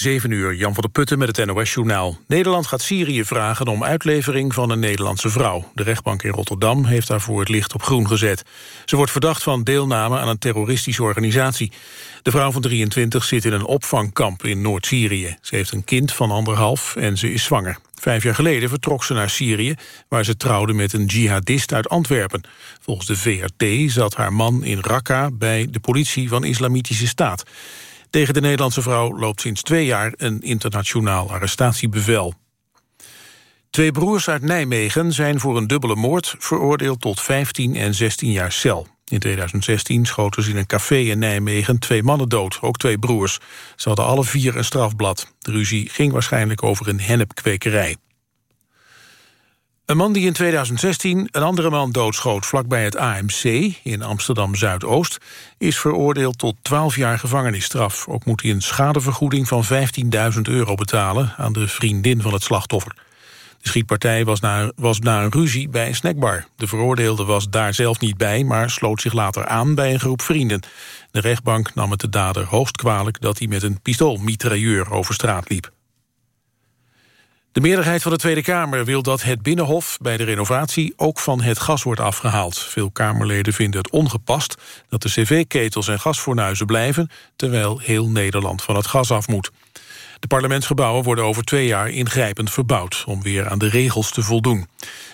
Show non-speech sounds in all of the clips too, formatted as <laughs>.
7 uur, Jan van der Putten met het NOS-journaal. Nederland gaat Syrië vragen om uitlevering van een Nederlandse vrouw. De rechtbank in Rotterdam heeft daarvoor het licht op groen gezet. Ze wordt verdacht van deelname aan een terroristische organisatie. De vrouw van 23 zit in een opvangkamp in Noord-Syrië. Ze heeft een kind van anderhalf en ze is zwanger. Vijf jaar geleden vertrok ze naar Syrië... waar ze trouwde met een jihadist uit Antwerpen. Volgens de VRT zat haar man in Raqqa... bij de politie van Islamitische Staat. Tegen de Nederlandse vrouw loopt sinds twee jaar een internationaal arrestatiebevel. Twee broers uit Nijmegen zijn voor een dubbele moord veroordeeld tot 15 en 16 jaar cel. In 2016 schoten ze in een café in Nijmegen twee mannen dood, ook twee broers. Ze hadden alle vier een strafblad. De ruzie ging waarschijnlijk over een hennepkwekerij. Een man die in 2016 een andere man doodschoot vlakbij het AMC in Amsterdam-Zuidoost is veroordeeld tot 12 jaar gevangenisstraf. Ook moet hij een schadevergoeding van 15.000 euro betalen aan de vriendin van het slachtoffer. De schietpartij was na, was na een ruzie bij een snackbar. De veroordeelde was daar zelf niet bij, maar sloot zich later aan bij een groep vrienden. De rechtbank nam het de dader hoogst kwalijk dat hij met een pistoolmitrailleur over straat liep. De meerderheid van de Tweede Kamer wil dat het Binnenhof bij de renovatie ook van het gas wordt afgehaald. Veel Kamerleden vinden het ongepast dat de cv-ketels en gasfornuizen blijven, terwijl heel Nederland van het gas af moet. De parlementsgebouwen worden over twee jaar ingrijpend verbouwd om weer aan de regels te voldoen.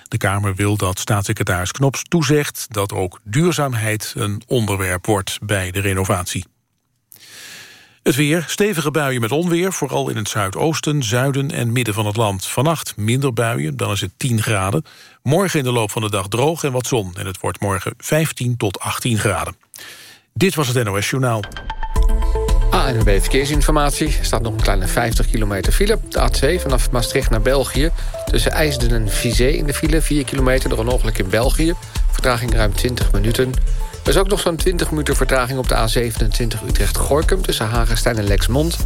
De Kamer wil dat staatssecretaris Knops toezegt dat ook duurzaamheid een onderwerp wordt bij de renovatie. Het weer, stevige buien met onweer, vooral in het zuidoosten, zuiden en midden van het land. Vannacht minder buien, dan is het 10 graden. Morgen in de loop van de dag droog en wat zon. En het wordt morgen 15 tot 18 graden. Dit was het NOS Journaal. ANWB Verkeersinformatie. Er staat nog een kleine 50 kilometer file. De A2 vanaf Maastricht naar België. Tussen IJsden en Vizé in de file. 4 kilometer door een ongeluk in België. Vertraging ruim 20 minuten. Er is ook nog zo'n 20 minuten vertraging op de A27 Utrecht-Gorkum... tussen Hagenstein en Lexmond.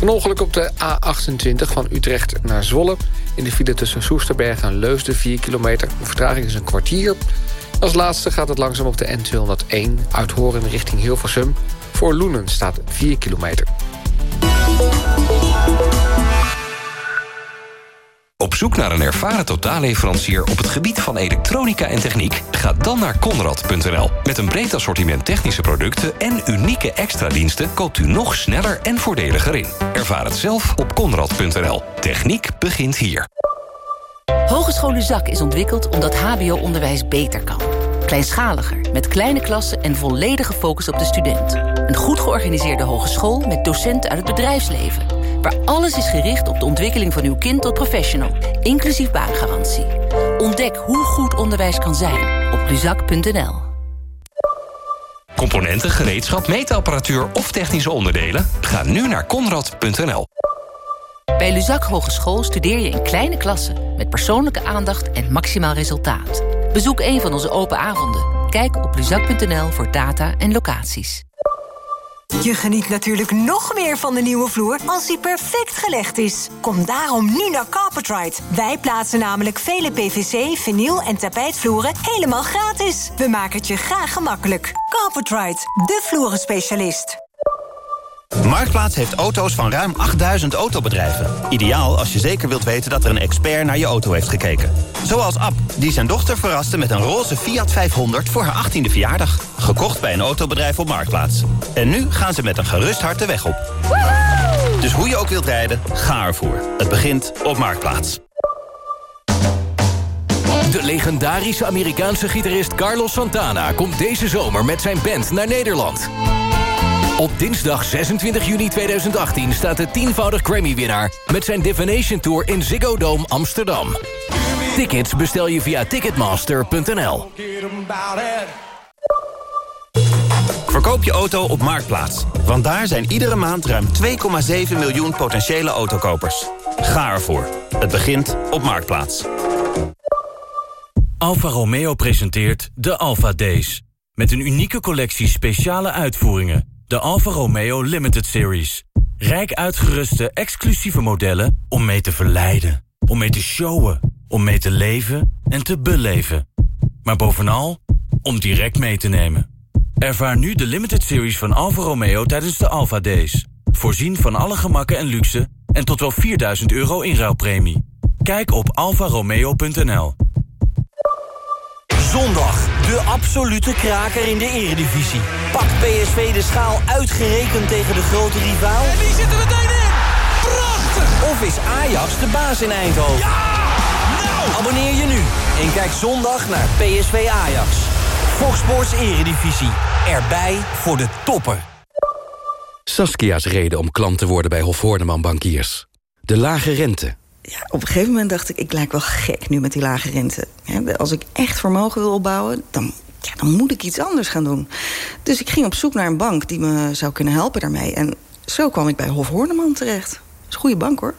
Een ongeluk op de A28 van Utrecht naar Zwolle. In de file tussen Soesterberg en Leusden 4 kilometer. De vertraging is een kwartier. Als laatste gaat het langzaam op de N201 uit Horen richting Hilversum. Voor Loenen staat 4 kilometer. Op zoek naar een ervaren totaalleverancier op het gebied van elektronica en techniek? Ga dan naar Conrad.nl. Met een breed assortiment technische producten en unieke extra diensten koopt u nog sneller en voordeliger in. Ervaar het zelf op Conrad.nl. Techniek begint hier. Hogeschool Zak is ontwikkeld omdat hbo-onderwijs beter kan. Kleinschaliger, met kleine klassen en volledige focus op de student. Een goed georganiseerde hogeschool met docenten uit het bedrijfsleven waar alles is gericht op de ontwikkeling van uw kind tot professional, inclusief baangarantie. Ontdek hoe goed onderwijs kan zijn op luzak.nl. Componenten, gereedschap, meetapparatuur of technische onderdelen? Ga nu naar konrad.nl. Bij Luzak Hogeschool studeer je in kleine klassen... met persoonlijke aandacht en maximaal resultaat. Bezoek een van onze open avonden. Kijk op luzak.nl voor data en locaties. Je geniet natuurlijk nog meer van de nieuwe vloer als die perfect gelegd is. Kom daarom nu naar Carpetride. Wij plaatsen namelijk vele PVC, vinyl en tapijtvloeren helemaal gratis. We maken het je graag gemakkelijk. Carpetride, de vloerenspecialist. Marktplaats heeft auto's van ruim 8000 autobedrijven. Ideaal als je zeker wilt weten dat er een expert naar je auto heeft gekeken. Zoals Ab, die zijn dochter verraste met een roze Fiat 500 voor haar 18e verjaardag. Gekocht bij een autobedrijf op Marktplaats. En nu gaan ze met een gerust hart de weg op. Dus hoe je ook wilt rijden, ga ervoor. Het begint op Marktplaats. De legendarische Amerikaanse gitarist Carlos Santana... komt deze zomer met zijn band naar Nederland. Op dinsdag 26 juni 2018 staat de tienvoudig Grammy-winnaar... met zijn Divination Tour in Ziggo Dome Amsterdam. Tickets bestel je via ticketmaster.nl. Verkoop je auto op Marktplaats. Want daar zijn iedere maand ruim 2,7 miljoen potentiële autokopers. Ga ervoor. Het begint op Marktplaats. Alfa Romeo presenteert de Alfa Days. Met een unieke collectie speciale uitvoeringen de Alfa Romeo Limited Series. Rijk uitgeruste exclusieve modellen om mee te verleiden. Om mee te showen. Om mee te leven en te beleven. Maar bovenal om direct mee te nemen. Ervaar nu de Limited Series van Alfa Romeo tijdens de Alfa Days. Voorzien van alle gemakken en luxe en tot wel 4000 euro inruilpremie. Kijk op alfaromeo.nl. Zondag, de absolute kraker in de eredivisie. Pakt PSV de schaal uitgerekend tegen de grote rivaal? En die zitten meteen in! Prachtig! Of is Ajax de baas in Eindhoven? Ja! Nou! Abonneer je nu en kijk zondag naar PSV Ajax. Fox Sports Eredivisie. Erbij voor de toppen. Saskia's reden om klant te worden bij Hof Horneman Bankiers. De lage rente. Ja, op een gegeven moment dacht ik, ik lijk wel gek nu met die lage rente. Als ik echt vermogen wil opbouwen, dan, ja, dan moet ik iets anders gaan doen. Dus ik ging op zoek naar een bank die me zou kunnen helpen daarmee. En zo kwam ik bij Hof Horneman terecht. Dat is een goede bank, hoor.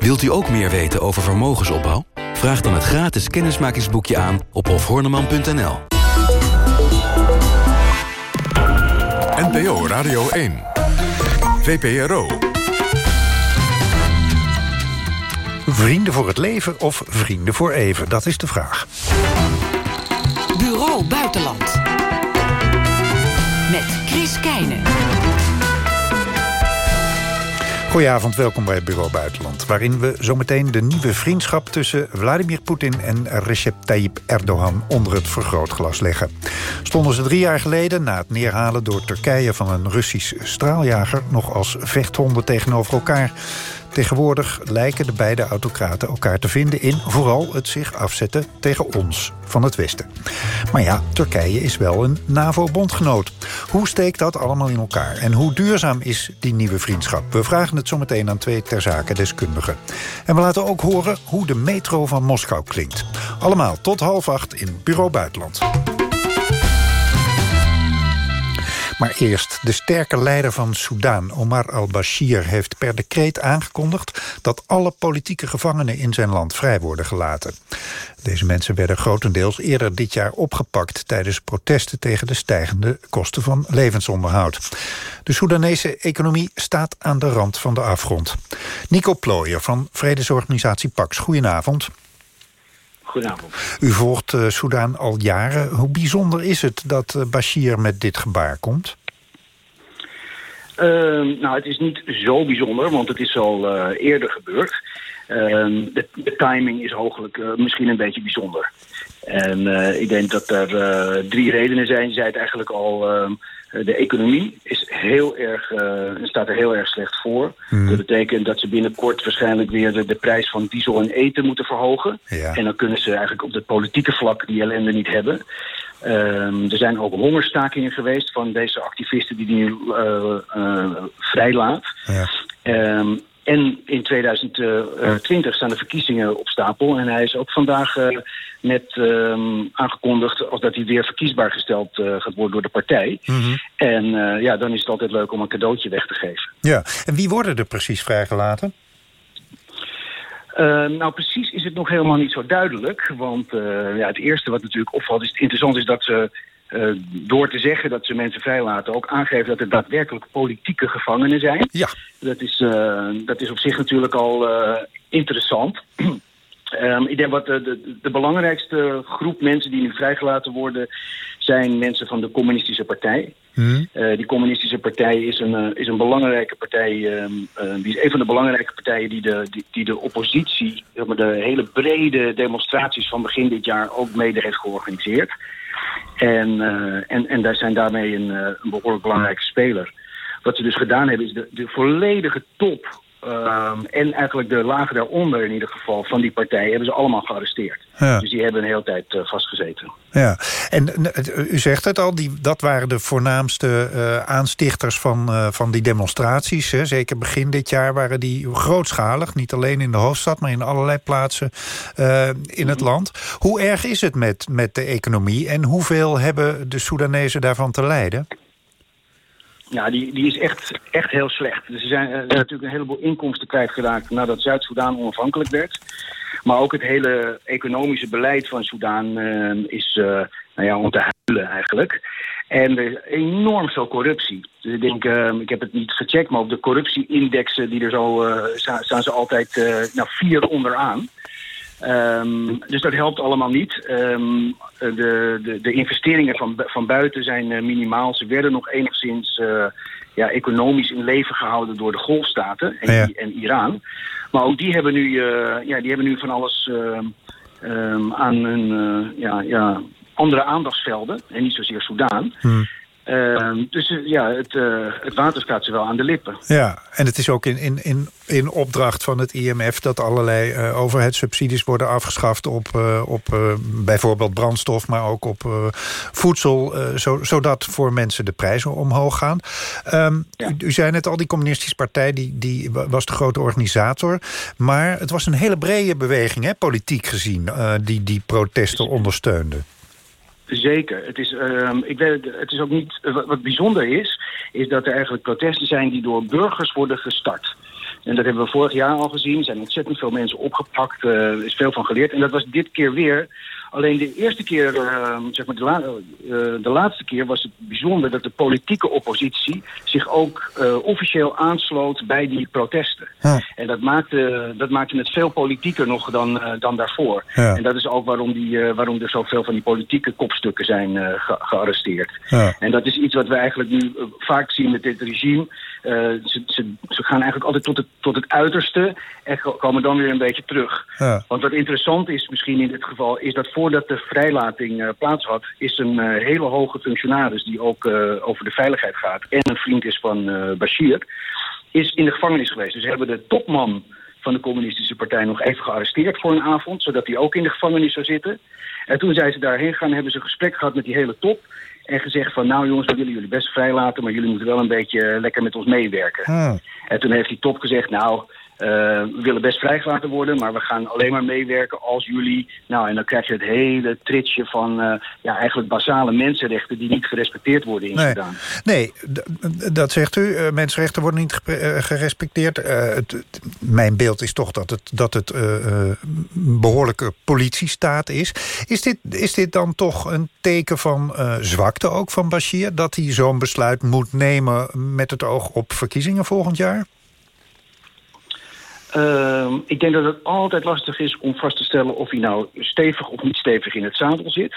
Wilt u ook meer weten over vermogensopbouw? Vraag dan het gratis kennismakingsboekje aan op hofhorneman.nl. NPO Radio 1. VPRO. Vrienden voor het leven of vrienden voor even? Dat is de vraag. Bureau Buitenland. Met Chris Keijnen. Goedenavond, welkom bij het Bureau Buitenland... waarin we zometeen de nieuwe vriendschap tussen Vladimir Poetin... en Recep Tayyip Erdogan onder het vergrootglas leggen. Stonden ze drie jaar geleden, na het neerhalen door Turkije... van een Russisch straaljager, nog als vechthonden tegenover elkaar... Tegenwoordig lijken de beide autocraten elkaar te vinden in vooral het zich afzetten tegen ons van het Westen. Maar ja, Turkije is wel een NAVO-bondgenoot. Hoe steekt dat allemaal in elkaar? En hoe duurzaam is die nieuwe vriendschap? We vragen het zometeen aan twee ter zake deskundigen. En we laten ook horen hoe de metro van Moskou klinkt. Allemaal tot half acht in Bureau Buitenland. Maar eerst, de sterke leider van Soudaan, Omar al-Bashir... heeft per decreet aangekondigd dat alle politieke gevangenen in zijn land vrij worden gelaten. Deze mensen werden grotendeels eerder dit jaar opgepakt... tijdens protesten tegen de stijgende kosten van levensonderhoud. De Soedanese economie staat aan de rand van de afgrond. Nico Plooijer van vredesorganisatie Pax, goedenavond. Goedenavond. U volgt uh, Soudaan al jaren. Hoe bijzonder is het dat uh, Bashir met dit gebaar komt? Uh, nou, het is niet zo bijzonder, want het is al uh, eerder gebeurd. Ehm, de, de, timing is hooglijk misschien een beetje bijzonder. En ik denk dat er drie redenen zijn. Je zei het eigenlijk al... Ehm, de economie is heel erg, staat er heel erg slecht voor. Mm. Dat betekent dat ze binnenkort waarschijnlijk weer de, de prijs van diesel en eten moeten verhogen. Ja. En dan kunnen ze eigenlijk op het politieke vlak die ellende niet hebben. Um, er zijn ook hongerstakingen geweest van deze activisten die die nu uh, uh, vrijlaat. Ja. Um, en in 2020 staan de verkiezingen op stapel. En hij is ook vandaag uh, net um, aangekondigd als dat hij weer verkiesbaar gesteld uh, gaat worden door de partij. Mm -hmm. En uh, ja, dan is het altijd leuk om een cadeautje weg te geven. Ja, en wie worden er precies vrijgelaten? Uh, nou, precies is het nog helemaal niet zo duidelijk. Want uh, ja, het eerste wat natuurlijk opvalt, is interessant is dat ze... Uh, door te zeggen dat ze mensen vrijlaten... ook aangeven dat er daadwerkelijk politieke gevangenen zijn. Ja. Dat is, dat is op zich natuurlijk al interessant. um, <clears throat> ik denk wat de, de, de, belangrijkste groep mensen die nu vrijgelaten worden... zijn mensen van de communistische partij. Hmm. Die communistische partij is een, is een belangrijke partij. Um, uh, die is een van de belangrijke partijen die de, die, die de oppositie, de hele brede demonstraties van begin dit jaar ook mede heeft georganiseerd. En, en, en daar zijn daarmee een, een behoorlijk belangrijke speler. Wat ze dus gedaan hebben is de, de volledige top Um, en eigenlijk de lagen daaronder in ieder geval van die partij hebben ze allemaal gearresteerd. Ja. Dus die hebben een hele tijd uh, vastgezeten. Ja, en uh, u zegt het al, die, dat waren de voornaamste uh, aanstichters van, van die demonstraties. Hè. Zeker begin dit jaar waren die grootschalig. Niet alleen in de hoofdstad, maar in allerlei plaatsen in het land. Hoe erg is het met, met de economie en hoeveel hebben de Soedanezen daarvan te lijden? Ja, die, die is echt, echt heel slecht. Dus er zijn, natuurlijk een heleboel inkomsten kwijtgeraakt nadat Zuid-Soedan onafhankelijk werd. Maar ook het hele economische beleid van Soedan uh, is uh, nou ja, om te huilen eigenlijk. En er is enorm veel corruptie. Dus ik denk, uh, ik heb het niet gecheckt, maar op de corruptieindexen die er zo staan ze altijd nou, vier onderaan. Ehm, dus dat helpt allemaal niet. Ehm, de, de, de investeringen van, van buiten zijn eh, minimaal. Ze werden nog enigszins uh, ja, economisch in leven gehouden door de golfstaten en, Ja. en Iran. Maar ook die hebben nu, eh, ja, die hebben nu van alles ehm, aan hun eh, ja, ja, andere aandachtsvelden. En niet zozeer Soudaan. Hm. Ehm, dus eh, ja, het, eh, het water staat ze wel aan de lippen. Ja, en het is ook in, in, in, in opdracht van het IMF... dat allerlei eh, overheidssubsidies worden afgeschaft... op, op bijvoorbeeld brandstof, maar ook op voedsel... zo, zodat voor mensen de prijzen omhoog gaan. Ehm, u, u zei net al, die communistische partij die, die wa- was de grote organisator. Maar het was een hele brede beweging, hè, politiek gezien... die die protesten ondersteunde. Zeker. Het is, ehm, ik weet, het is ook niet. Wat, wat bijzonder is, is dat er eigenlijk protesten zijn die door burgers worden gestart. En dat hebben we vorig jaar al gezien. Er zijn ontzettend veel mensen opgepakt. eh, Er is veel van geleerd. En dat was dit keer weer. Alleen de eerste keer, ehm, zeg maar de, la- eh, de laatste keer, was het bijzonder dat de politieke oppositie zich ook eh, officieel aansloot bij die protesten. En dat maakte, dat maakte het veel politieker nog dan, eh, dan daarvoor. Ja. En dat is ook waarom, die, eh, waarom er zoveel van die politieke kopstukken zijn eh, ge- gearresteerd. Ja. En dat is iets wat we eigenlijk nu eh, vaak zien met dit regime. Eh, ze, ze, ze gaan eigenlijk altijd tot het, tot het uiterste en ko- komen dan weer een beetje terug. Ja. Want wat interessant is misschien in dit geval... is dat voordat de vrijlating eh, plaats had... is een eh, hele hoge functionaris die ook over de veiligheid gaat... en een vriend is van Bashir... is in de gevangenis geweest. Dus ze hebben de topman van de communistische partij nog even gearresteerd voor een avond... zodat hij ook in de gevangenis zou zitten. En toen zijn ze daarheen gegaan, hebben ze een gesprek gehad met die hele top... en gezegd van, nou jongens, we willen jullie best vrijlaten... maar jullie moeten wel een beetje eh, lekker met ons meewerken. Hmm. En toen heeft die top gezegd, nou, we willen best vrijgelaten worden, maar we gaan alleen maar meewerken als jullie. Nou, en dan krijg je het hele tritsje van eh, ja, eigenlijk basale mensenrechten die niet gerespecteerd worden in Nee. Sudan. Nee, dat zegt u. Eh, mensenrechten worden niet eh, gerespecteerd. Eh, het- mijn beeld is toch dat het, dat het eh, eh, een behoorlijke politiestaat is. Is dit, is dit dan toch een teken van eh, zwakte ook van Bashir... dat hij zo'n besluit moet nemen met het oog op verkiezingen volgend jaar? Ehm, ik denk dat het altijd lastig is om vast te stellen of hij nou stevig of niet stevig in het zadel zit.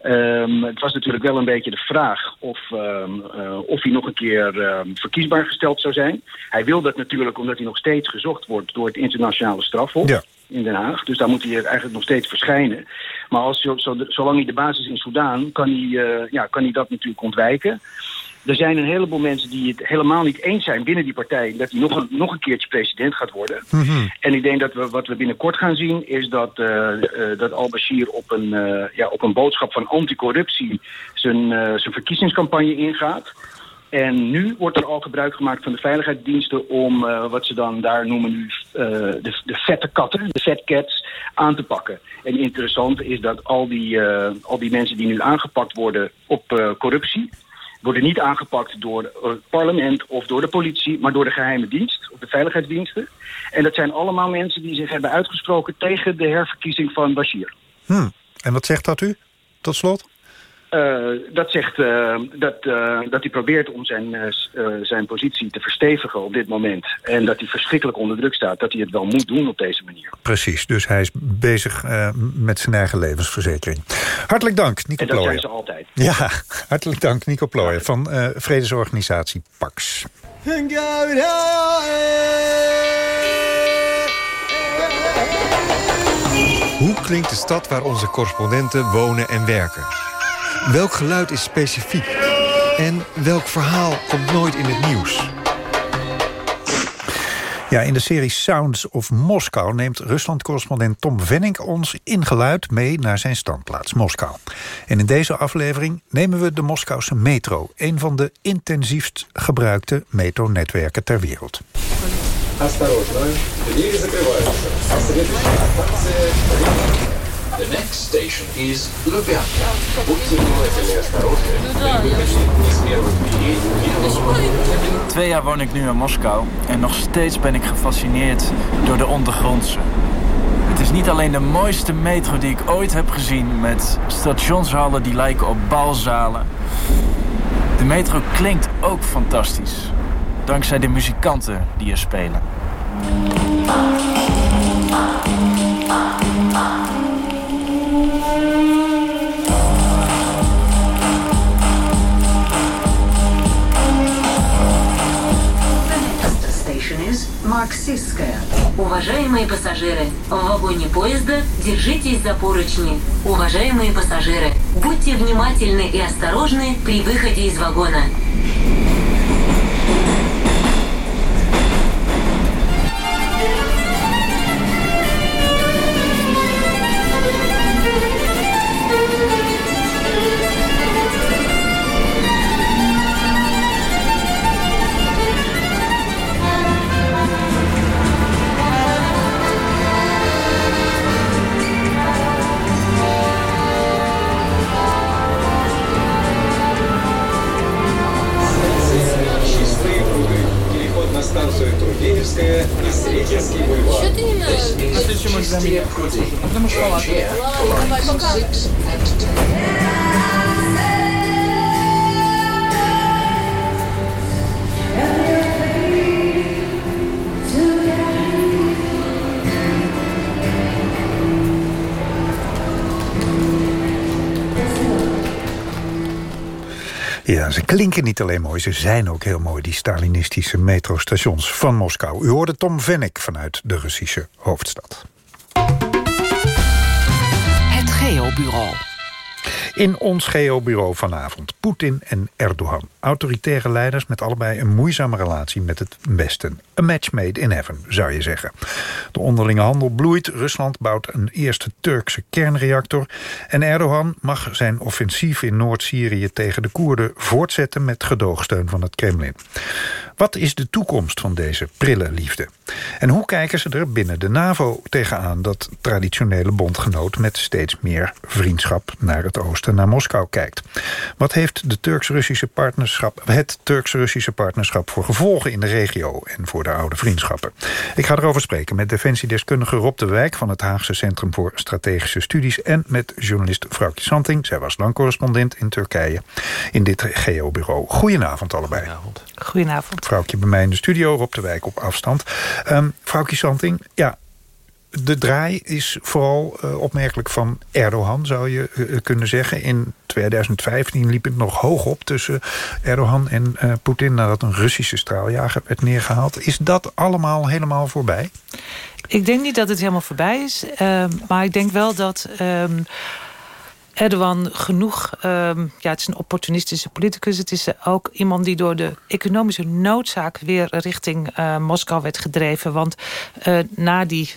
Ehm, het was natuurlijk wel een beetje de vraag of, ehm, eh, of hij nog een keer ehm, verkiesbaar gesteld zou zijn. Hij wil dat natuurlijk omdat hij nog steeds gezocht wordt door het internationale strafhof Ja. in Den Haag. Dus daar moet hij eigenlijk nog steeds verschijnen. Maar als, zo, zo- zolang hij de basis is in Soudaan, kan hij, eh, ja, kan hij dat natuurlijk ontwijken. Er zijn een heleboel mensen die het helemaal niet eens zijn binnen die partij... dat hij nog een, nog een keertje president gaat worden. En ik denk dat we, wat we binnenkort gaan zien... is dat, eh, eh, dat al-Bashir op, een, eh, ja, op een boodschap van anticorruptie... zijn, zijn verkiezingscampagne ingaat. En nu wordt er al gebruik gemaakt van de veiligheidsdiensten... om wat ze dan daar noemen nu de, de vette katten, de fat cats, aan te pakken. En interessant is dat al die, al die mensen die nu aangepakt worden op corruptie worden niet aangepakt door het parlement of door de politie, maar door de geheime dienst of de veiligheidsdiensten. En dat zijn allemaal mensen die zich hebben uitgesproken tegen de herverkiezing van Bashir. Hm. En wat zegt dat u, tot slot? Eh, dat zegt eh, dat, eh, dat hij probeert om zijn, zijn positie te verstevigen op dit moment. En dat hij verschrikkelijk onder druk staat. Dat hij het wel moet doen op deze manier. Precies, dus hij is bezig eh, met zijn eigen levensverzekering. Hartelijk dank, Nico en dat zijn ze altijd. Ja, <laughs> hartelijk dank, Nico Plooijen van eh, vredesorganisatie PAX. Hoe klinkt de stad waar onze correspondenten wonen en werken? Welk geluid is specifiek? En welk verhaal komt nooit in het nieuws? Ja, in de serie Sounds of Moskou neemt Rusland-correspondent Tom Venning ons in geluid mee naar zijn standplaats Moskou. En in deze aflevering nemen we de Moskouse metro, een van de intensiefst gebruikte metronetwerken ter wereld. The next station is Lubyanka. Будьте внимательны и осторожны. При выходе из первых дверей первого Twee jaar woon ik nu in Moskou en nog steeds ben ik gefascineerd door de ondergrondse. Het is niet alleen de mooiste metro die ik ooit heb gezien met stationshallen die lijken op balzalen. De metro klinkt ook fantastisch, dankzij de muzikanten die er spelen. Destination is Марксистская. Уважаемые пассажиры, в вагоне поезда держитесь за поручни. Уважаемые пассажиры, будьте внимательны и осторожны при выходе из вагона. Ja, ze klinken niet alleen mooi, ze zijn ook heel mooi... die Stalinistische metrostations van Moskou. U hoorde Tom Vennik vanuit de Russische hoofdstad. Geobureau. In ons geobureau vanavond. Poetin en Erdogan. Autoritaire leiders met allebei een moeizame relatie met het Westen. Een match made in heaven, zou je zeggen. De onderlinge handel bloeit. Rusland bouwt een eerste Turkse kernreactor. En Erdogan mag zijn offensief in Noord-Syrië tegen de Koerden voortzetten met gedoogsteun van het Kremlin. Wat is de toekomst van deze prille liefde? En hoe kijken ze er binnen de NAVO tegenaan... dat traditionele bondgenoot met steeds meer vriendschap naar het oosten, naar Moskou kijkt? Wat heeft de Turks-Russische partnerschap, het Turks-Russische partnerschap voor gevolgen in de regio en voor de oude vriendschappen? Ik ga erover spreken met defensiedeskundige Rob de Wijk... van het Haagse Centrum voor Strategische Studies... en met journalist Vrouwtje Santing. Zij was lang correspondent in Turkije in dit geo-bureau. Goedenavond allebei. Goedenavond. Goedenavond. Vrouwtje bij mij in de studio, Rob de Wijk op afstand. Um, Vrouwtje Santing, ja, de draai is vooral uh, opmerkelijk van Erdogan, zou je uh, kunnen zeggen. In 2015 liep het nog hoog op tussen Erdogan en Poetin... nadat een Russische straaljager werd neergehaald. Is dat allemaal helemaal voorbij? Ik denk niet dat het helemaal voorbij is. maar ik denk wel dat... Um, Erdogan genoeg... Um, ja, het is een opportunistische politicus. Het is ook iemand die door de economische noodzaak... weer richting uh, Moskou werd gedreven. Want uh, na die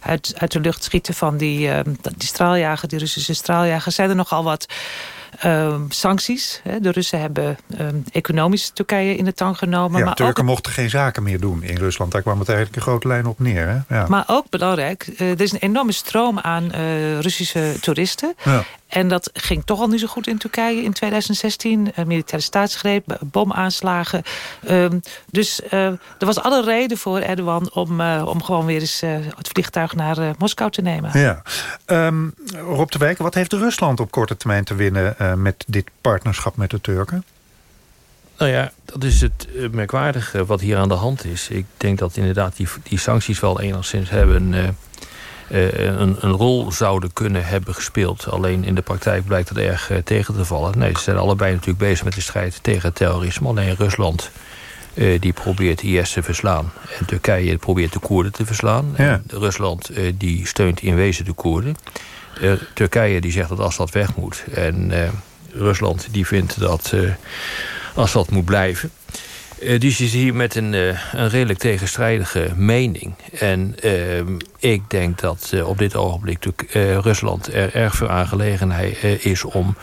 uit, uit de lucht schieten van die, uh, die straaljager... die Russische straaljager... zijn er nogal wat... Um, sancties. De Russen hebben um, economisch Turkije in de tang genomen. Ja, maar Turken ook... mochten geen zaken meer doen in Rusland. Daar kwam het eigenlijk een grote lijn op neer. Hè? Ja. Maar ook belangrijk, uh, er is een enorme stroom aan uh, Russische toeristen. Ja. En dat ging toch al niet zo goed in Turkije in 2016. Uh, militaire staatsgreep, bomaanslagen. Uh, dus uh, er was alle reden voor Erdogan om, uh, om gewoon weer eens uh, het vliegtuig naar uh, Moskou te nemen. Ja. Um, Rob de Wijk, wat heeft Rusland op korte termijn te winnen uh, met dit partnerschap met de Turken? Nou ja, dat is het merkwaardige wat hier aan de hand is. Ik denk dat inderdaad die, die sancties wel enigszins hebben... Uh, een, een, rol zouden kunnen hebben gespeeld. Alleen in de praktijk blijkt dat erg uh, tegen te vallen. Nee, ze zijn allebei natuurlijk bezig met de strijd tegen terrorisme. Alleen Rusland uh, die probeert IS te verslaan. En Turkije probeert de Koerden te verslaan. Ja. En Rusland die steunt in wezen de Koerden. Turkije die zegt dat Assad weg moet. En Rusland die vindt dat Assad moet blijven. Uh, dus je zit hier met een, uh, een redelijk tegenstrijdige mening. En uh, ik denk dat op dit ogenblik Rusland er erg veel aangelegenheid is om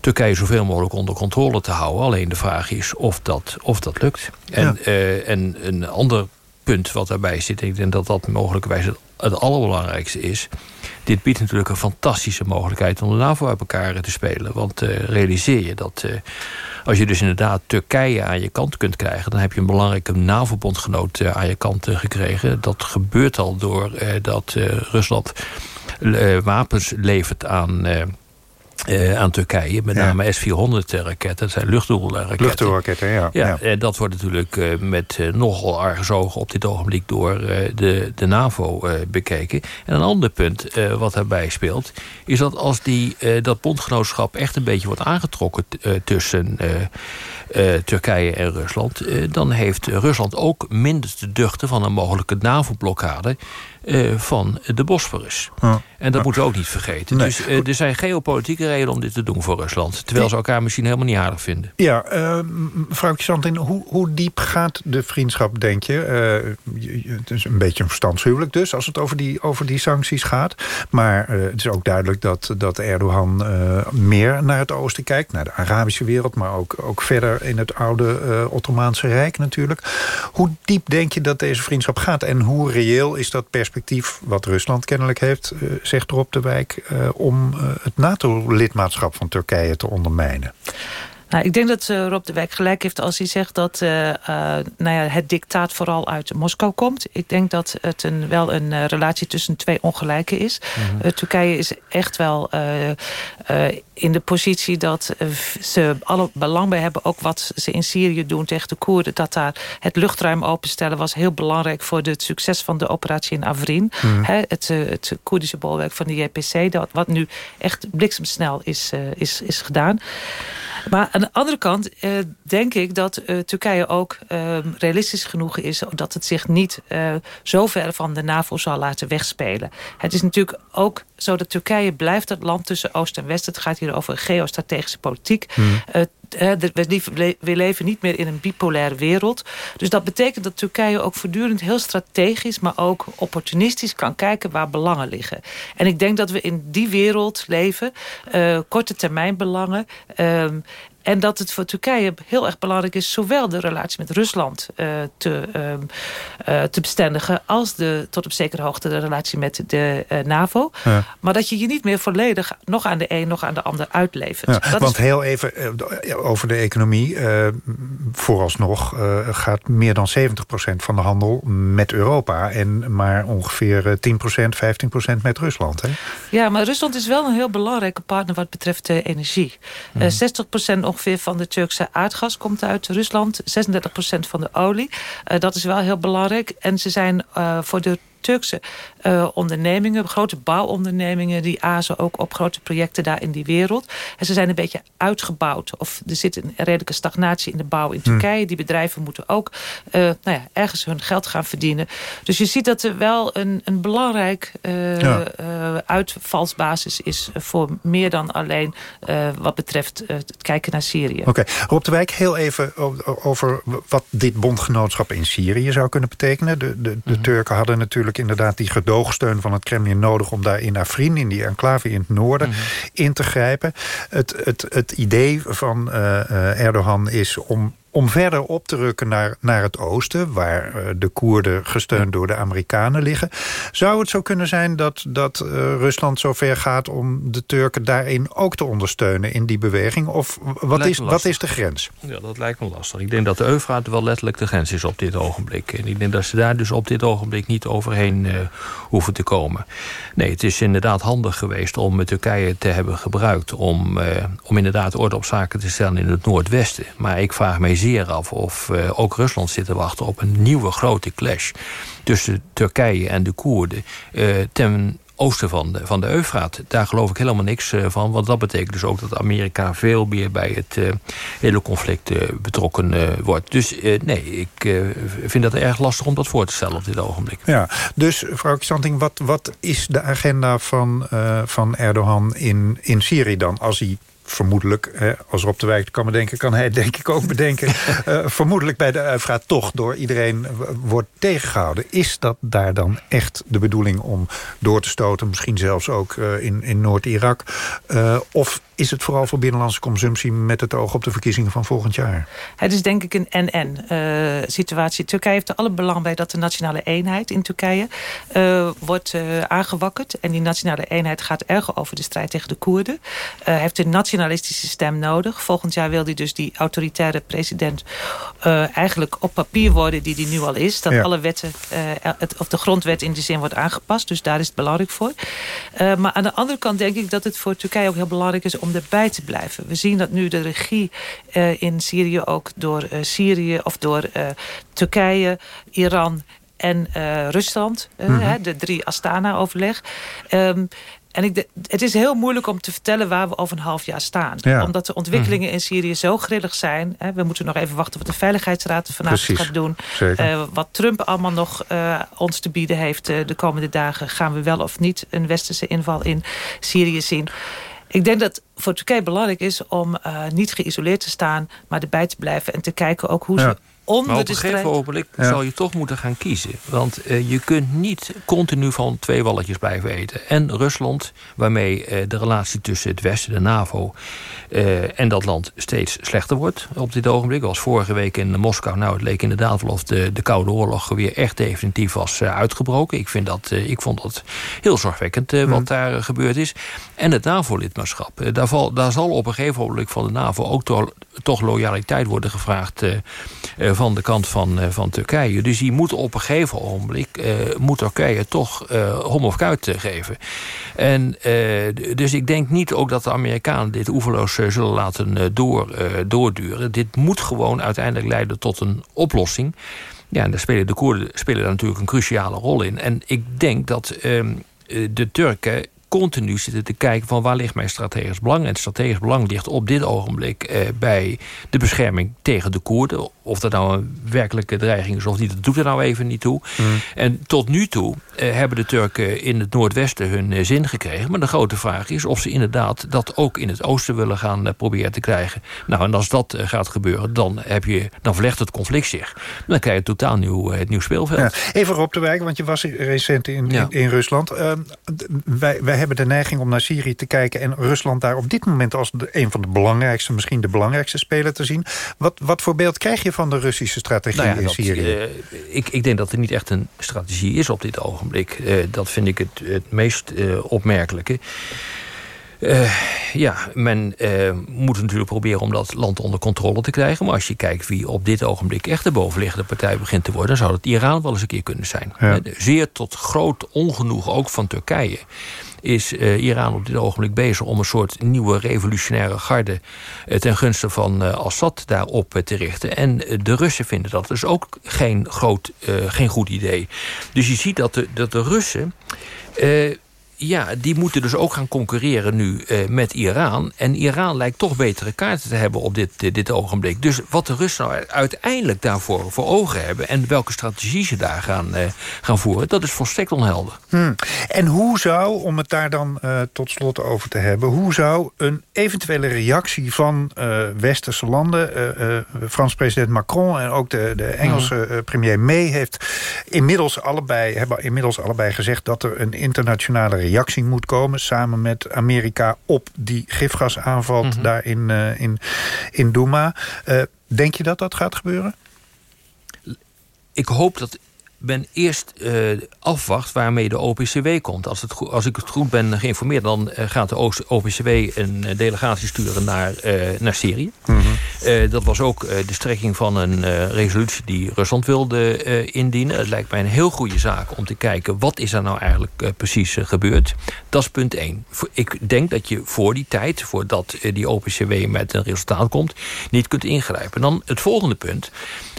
Turkije zoveel mogelijk onder controle te houden. Alleen de vraag is of dat, of dat lukt. En, ja. en een ander punt wat daarbij zit, ik denk dat dat mogelijkerwijs het, het allerbelangrijkste is. Dit biedt natuurlijk een fantastische mogelijkheid om de NAVO uit elkaar te spelen. Want realiseer je dat als je dus inderdaad Turkije aan je kant kunt krijgen... dan heb je een belangrijke NAVO-bondgenoot aan je kant gekregen. Dat gebeurt al door dat Rusland wapens levert aan uh, aan Turkije. Met name S-400-raketten. Dat zijn luchtdoelraketten. Luchtdoelraketten, ja. ja. ja. dat wordt natuurlijk uh, met uh, nogal argusogen op dit ogenblik... door de, de NAVO bekeken. En een ander punt wat daarbij speelt... is dat als die, dat bondgenootschap echt een beetje wordt aangetrokken... tussen Turkije en Rusland... dan heeft Rusland ook minder te duchten van een mogelijke NAVO-blokkade... van de Bosporus. En dat moeten we ook niet vergeten. Nee. Dus er zijn geopolitieke redenen om dit te doen voor Rusland. Terwijl ze elkaar misschien helemaal niet aardig vinden. Ja, uh, mevrouw Santin, hoe, hoe diep gaat de vriendschap, denk je? Uh, het is een beetje een verstandshuwelijk dus, als het over die, over die sancties gaat. Maar het is ook duidelijk dat, dat Erdogan meer naar het oosten kijkt. Naar de Arabische wereld, maar ook, ook verder in het oude Ottomaanse Rijk natuurlijk. Hoe diep denk je dat deze vriendschap gaat? En hoe reëel is dat perspectief wat Rusland kennelijk heeft zegt Rob de Wijk... Uh, om uh, het NATO-lidmaatschap van Turkije te ondermijnen? Nou, ik denk dat uh, Rob de Wijk gelijk heeft als hij zegt dat uh, uh, nou ja, het dictaat vooral uit Moskou komt. Ik denk dat het een, wel een relatie tussen twee ongelijken is. -hmm. Turkije is echt wel in de positie dat ze alle belang bij hebben. Ook wat ze in Syrië doen tegen de Koerden. Dat daar het luchtruim openstellen was heel belangrijk voor het succes van de operatie in Afrin. Mm. He, het, het Koerdische bolwerk van de JPC. Dat, wat nu echt bliksemsnel is, is, is gedaan. Maar aan de andere kant uh, denk ik dat uh, Turkije ook uh, realistisch genoeg is... dat het zich niet zo ver van de NAVO zal laten wegspelen. Het is natuurlijk ook zo dat Turkije blijft het land tussen Oost en West. Het gaat hier over geostrategische politiek. Hmm. we leven niet meer in een bipolaire wereld. Dus dat betekent dat Turkije ook voortdurend heel strategisch... maar ook opportunistisch kan kijken waar belangen liggen. En ik denk dat we in die wereld leven. Uh, korte termijn belangen... Uh, en dat het voor Turkije heel erg belangrijk is... zowel de relatie met Rusland uh, te, uh, uh, te bestendigen... als de, tot op zekere hoogte de relatie met de NAVO. Ja. Maar dat je je niet meer volledig nog aan de een... nog aan de ander uitlevert. Ja, want is... heel even over de economie. vooralsnog gaat meer dan 70% van de handel met Europa... en maar ongeveer 10%, 15% met Rusland. Hè? Ja, maar Rusland is wel een heel belangrijke partner... wat betreft energie. Mm. 60% ongeveer van de Turkse aardgas komt uit Rusland. 36% van de olie. Uh, dat is wel heel belangrijk. En ze zijn uh, voor de Turkse uh, ondernemingen, grote bouwondernemingen... die azen ook op grote projecten daar in die wereld. En ze zijn een beetje uitgebouwd. Of er zit een redelijke stagnatie in de bouw in Turkije. Die bedrijven moeten ook uh, nou ja, ergens hun geld gaan verdienen. Dus je ziet dat er wel een, een belangrijk uh, ja. uitvalsbasis is... voor meer dan alleen wat betreft het kijken naar Syrië. Oké, okay. Rob de Wijk, heel even over wat dit bondgenootschap in Syrië zou kunnen betekenen. De, de, de -hmm. Turken hadden natuurlijk inderdaad die gedoogsteun van het Kremlin nodig... om daar in Afrin, in die enclave in het noorden, mm -hmm. in te grijpen. Het, het, het idee van uh, Erdogan is om om verder op te rukken naar, naar het oosten... waar uh, de Koerden gesteund door de Amerikanen liggen. Zou het zo kunnen zijn dat, dat uh, Rusland zover gaat... om de Turken daarin ook te ondersteunen in die beweging? Of wat, is, wat is de grens? Ja, dat lijkt me lastig. Ik denk dat de Eufraat wel letterlijk de grens is op dit ogenblik. En ik denk dat ze daar dus op dit ogenblik niet overheen uh, hoeven te komen. Nee, het is inderdaad handig geweest om Turkije te hebben gebruikt... om, om inderdaad orde op zaken te stellen in het noordwesten. Maar ik vraag mij zeer of uh, ook Rusland zit te wachten op een nieuwe grote clash tussen Turkije en de Koerden uh, ten oosten van de, van de Eufraat. Daar geloof ik helemaal niks uh, van. Want dat betekent dus ook dat Amerika veel meer bij het hele conflict betrokken wordt. Dus nee, ik vind dat erg lastig om dat voor te stellen op dit ogenblik. Ja, dus mevrouw Kisanting, wat, wat is de agenda van, van Erdogan in, in Syrië dan? Als hij vermoedelijk, hè, als Rob de Wijk kan bedenken... kan hij denk ik ook bedenken... uh, <laughs> vermoedelijk bij de Uifraat toch door iedereen wordt tegengehouden. Is dat daar dan echt de bedoeling om door te stoten? Misschien zelfs ook uh, in, in Noord-Irak? Uh, of is het vooral voor binnenlandse consumptie... met het oog op de verkiezingen van volgend jaar? Het is denk ik een en-en-situatie. Turkije heeft er alle belang bij dat de nationale eenheid in Turkije... wordt aangewakkerd. En die nationale eenheid gaat erg over de strijd tegen de Koerden. heeft een nationalistische stem nodig. Volgend jaar wil hij dus die autoritaire president... Uh, eigenlijk op papier worden die die nu al is. Dat ja. alle wetten, uh, het, of de grondwet in die zin wordt aangepast. Dus daar is het belangrijk voor. Uh, maar aan de andere kant denk ik dat het voor Turkije ook heel belangrijk is... om om erbij te blijven. We zien dat nu de regie uh, in Syrië ook door uh, Syrië of door uh, Turkije, Iran en Rusland, mm -hmm. de drie Astana-overleg. Um, en ik het is heel moeilijk om te vertellen waar we over een half jaar staan. Ja. Omdat de ontwikkelingen in Syrië zo grillig zijn. Hè, we moeten nog even wachten wat de Veiligheidsraad vanavond Precies. gaat doen. Uh, wat Trump allemaal nog uh, ons te bieden heeft uh, de komende dagen. Gaan we wel of niet een westerse inval in Syrië zien. Ik denk dat voor Turkije belangrijk is om niet geïsoleerd te staan... maar erbij te blijven en te kijken ook hoe ze onder maar op een gegeven ogenblik ja. zal je toch moeten gaan kiezen. Want uh, je kunt niet continu van twee walletjes blijven eten. En Rusland, waarmee uh, de relatie tussen het Westen, de NAVO... Uh, en dat land steeds slechter wordt op dit ogenblik. Was vorige week in Moskou. Nou, het leek inderdaad wel of de, de Koude Oorlog weer echt definitief was uitgebroken. Ik, vind dat, ik vond dat heel zorgwekkend wat daar gebeurd is. En het NAVO-lidmaatschap. daar, val, daar zal op een gegeven ogenblik van de NAVO ook to, toch loyaliteit worden gevraagd van de kant van, uh, van Turkije. Dus die moet op een gegeven ogenblik... Uh, moet Turkije toch uh, hom of kuit geven. En, dus ik denk niet ook dat de Amerikanen dit oeverloos zullen laten door, doorduren. Dit moet gewoon uiteindelijk leiden tot een oplossing. Ja, en daar spelen de Koerden spelen daar natuurlijk een cruciale rol in. En ik denk dat ehm, de Turken continu zitten te kijken van waar ligt mijn strategisch belang. En het strategisch belang ligt op dit ogenblik eh, bij de bescherming tegen de Koerden. Of dat nou een werkelijke dreiging is of niet, dat doet er nou even niet toe. Mm. En tot nu toe eh, hebben de Turken in het noordwesten hun eh, zin gekregen. Maar de grote vraag is of ze inderdaad dat ook in het oosten willen gaan proberen te krijgen. Nou, en als dat gaat gebeuren, dan, heb je, dan verlegt het conflict zich. Dan krijg je totaal nieuw, het nieuw speelveld. Ja, even op te wijken, want je was recent in, ja. in, in, Rusland. Ehm, wij, wij hebben de neiging om naar Syrië te kijken... en Rusland daar op dit moment als de, een van de belangrijkste... misschien de belangrijkste speler te zien. Wat, wat voor beeld krijg je van de Russische strategie nou ja, in dat, Syrië? Uh, ik, ik denk dat er niet echt een strategie is op dit ogenblik. Uh, dat vind ik het, het meest uh, opmerkelijke. Uh, ja, men uh, moet natuurlijk proberen om dat land onder controle te krijgen. Maar als je kijkt wie op dit ogenblik echt de bovenliggende partij begint te worden... dan zou het Iran wel eens een keer kunnen zijn. Ja. Zeer tot groot ongenoeg ook van Turkije is uh, Iran op dit ogenblik bezig om een soort nieuwe revolutionaire garde uh, ten gunste van uh, Assad daarop te richten. En de Russen vinden dat dus ook geen, groot, geen goed idee. Dus je ziet dat de, dat de Russen ja, die moeten dus ook gaan concurreren nu uh, met Iran. En Iran lijkt toch betere kaarten te hebben op dit, dit, dit ogenblik. Dus wat de Russen nou uiteindelijk daarvoor voor ogen hebben... en welke strategie ze daar gaan, uh, gaan voeren, dat is volstrekt onhelder. Hmm. En hoe zou, om het daar dan tot slot over te hebben... hoe zou een eventuele reactie van westerse landen... Frans president Macron en ook de, de Engelse hmm. premier May... Heeft inmiddels allebei, hebben inmiddels allebei gezegd... dat er een internationale reactie moet komen... samen met Amerika op die gifgasaanval mm -hmm. daar in, uh, in, in Douma. Uh, denk je dat dat gaat gebeuren? Ik hoop dat men eerst uh, afwacht waarmee de OPCW komt. Als, het, als ik het goed ben geïnformeerd... dan uh, gaat de OPCW een delegatie sturen naar, uh, naar Syrië. Mm -hmm. Dat was ook de strekking van een resolutie die Rusland wilde indienen. Het lijkt mij een heel goede zaak om te kijken... wat is er nou eigenlijk precies gebeurd. Dat is punt één. Ik denk dat je voor die tijd, voordat die OPCW met een resultaat komt... niet kunt ingrijpen. Dan het volgende punt...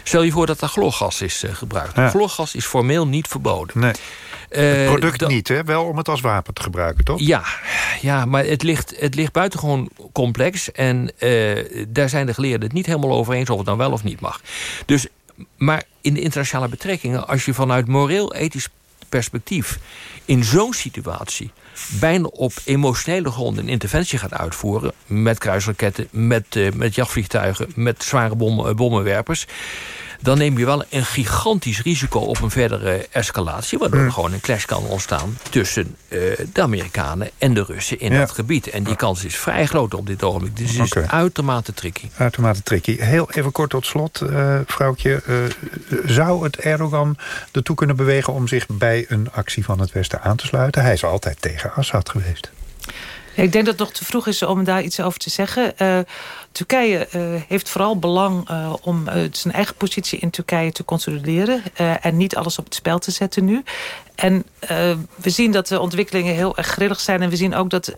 Stel je voor dat er chloorgas is gebruikt. Ja. Is formeel niet verboden. Nee. Het product uh, niet, hè? Wel om het als wapen te gebruiken, toch? Ja, ja maar het ligt, het ligt buitengewoon complex. En uh, daar zijn de geleerden het niet helemaal over eens... of het dan wel of niet mag. Dus, maar in de internationale betrekkingen... als je vanuit moreel-ethisch perspectief... in zo'n situatie bijna op emotionele gronden een interventie gaat uitvoeren... met kruisraketten, met, uh, met jachtvliegtuigen, met zware bom, bommenwerpers dan neem je wel een gigantisch risico op een verdere escalatie... waardoor er mm. gewoon een clash kan ontstaan tussen uh, de Amerikanen en de Russen in ja. dat gebied. En die kans is vrij groot op dit ogenblik. Dus het is okay. uitermate tricky. Uitermate tricky. Heel even kort tot slot, uh, vrouwtje. Uh, zou het Erdogan ertoe kunnen bewegen om zich bij een actie van het Westen aan te sluiten? Hij is altijd tegen Assad geweest. Ik denk dat het nog te vroeg is om daar iets over te zeggen. Uh, Turkije heeft vooral belang om zijn eigen positie in Turkije te consolideren. en niet alles op het spel te zetten nu. En we zien dat de ontwikkelingen heel erg grillig zijn. En we zien ook dat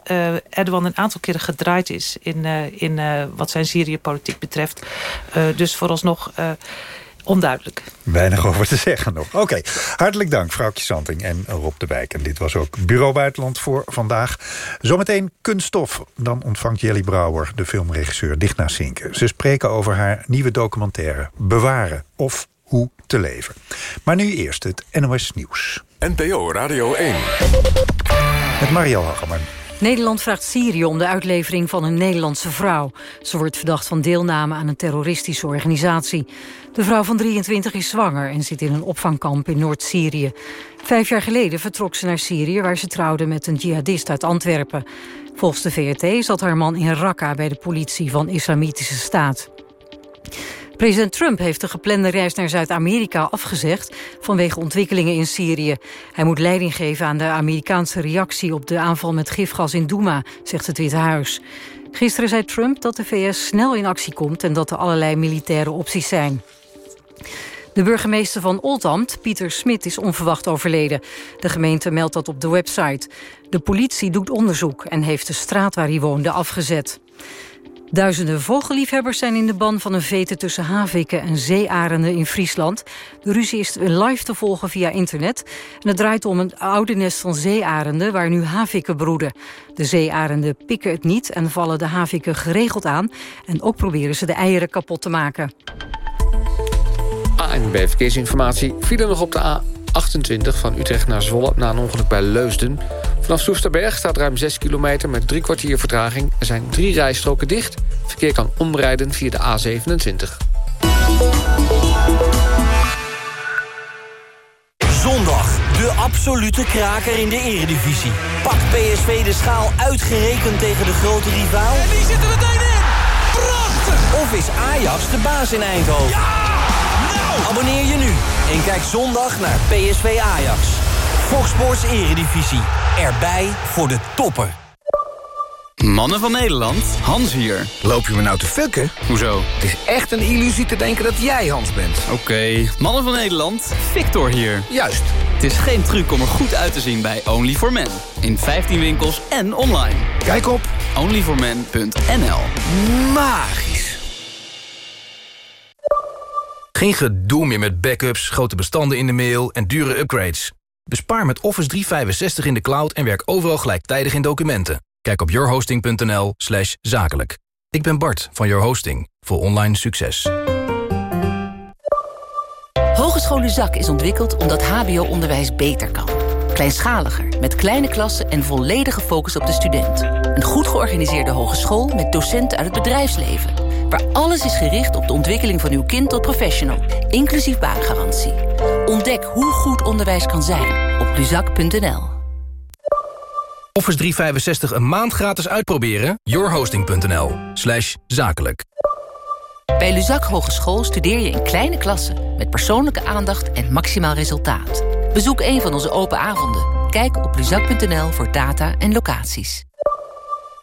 Erdogan een aantal keren gedraaid is... in, in wat zijn Syrië-politiek betreft. dus vooralsnog onduidelijk. Weinig over te zeggen nog. Oké, hartelijk dank vrouwtje Santing en Rob de Wijk. En dit was ook Bureau Buitenland voor vandaag. Zometeen kunststof. Dan ontvangt Jelly Brouwer, de filmregisseur, dicht naar Zinken. Ze spreken over haar nieuwe documentaire Bewaren of Hoe te leven. Maar nu eerst het NOS Nieuws. NPO Radio 1. Met Mario Hageman. Nederland vraagt Syrië om de uitlevering van een Nederlandse vrouw. Ze wordt verdacht van deelname aan een terroristische organisatie. De vrouw van 23 is zwanger en zit in een opvangkamp in Noord-Syrië. Vijf jaar geleden vertrok ze naar Syrië... waar ze trouwde met een jihadist uit Antwerpen. Volgens de VRT zat haar man in Raqqa bij de politie van Islamitische Staat. President Trump heeft de geplande reis naar Zuid-Amerika afgezegd... vanwege ontwikkelingen in Syrië. Hij moet leiding geven aan de Amerikaanse reactie... op de aanval met gifgas in Douma, zegt het Witte Huis. Gisteren zei Trump dat de VS snel in actie komt... en dat er allerlei militaire opties zijn. De burgemeester van Oldambt, Pieter Smit, is onverwacht overleden. De gemeente meldt dat op de website. De politie doet onderzoek en heeft de straat waar hij woonde afgezet. Duizenden vogelliefhebbers zijn in de ban van een vete tussen haviken en zeearenden in Friesland. De ruzie is live te volgen via internet. En het draait om een oude nest van zeearenden waar nu haviken broeden. De zeearenden pikken het niet en vallen de haviken geregeld aan. En ook proberen ze de eieren kapot te maken. ANB Verkeersinformatie. File nog op de A28 van Utrecht naar Zwolle... na een ongeluk bij Leusden. Vanaf Soesterberg staat ruim 6 kilometer met drie kwartier vertraging. Er zijn drie rijstroken dicht. Verkeer kan omrijden via de A27. Zondag, de absolute kraker in de eredivisie. Pak PSV de schaal uitgerekend tegen de grote rivaal? En die zitten meteen in! Prachtig! Of is Ajax de baas in Eindhoven? Ja! Nou! Abonneer je nu en kijk zondag naar PSV Ajax. Fox Sports Eredivisie. Erbij voor de toppen. Mannen van Nederland, Hans hier. Loop je me nou te fucken? Hoezo? Het is echt een illusie te denken dat jij Hans bent. Oké, Mannen van Nederland, Victor hier. Juist. Het is geen truc om er goed uit te zien bij only for men In 15 winkels en online. Kijk op onlyformen.nl Magisch. Geen gedoe meer met backups, grote bestanden in de mail en dure upgrades. Bespaar met Office 365 in de cloud en werk overal gelijktijdig in documenten. Kijk op yourhosting.nl slash zakelijk. Ik ben Bart van Your Hosting voor online succes. Hogeschool Zak is ontwikkeld omdat hbo-onderwijs beter kan. Kleinschaliger, met kleine klassen en volledige focus op de student. Een goed georganiseerde hogeschool met docenten uit het bedrijfsleven. Waar alles is gericht op de ontwikkeling van uw kind tot professional. Inclusief baangarantie. Ontdek hoe goed onderwijs kan zijn op luzak.nl. Office 365 een maand gratis uitproberen? yourhosting.nl slash zakelijk. Bij Luzak Hogeschool studeer je in kleine klassen... met persoonlijke aandacht en maximaal resultaat. Bezoek een van onze open avonden. Kijk op luzak.nl voor data en locaties.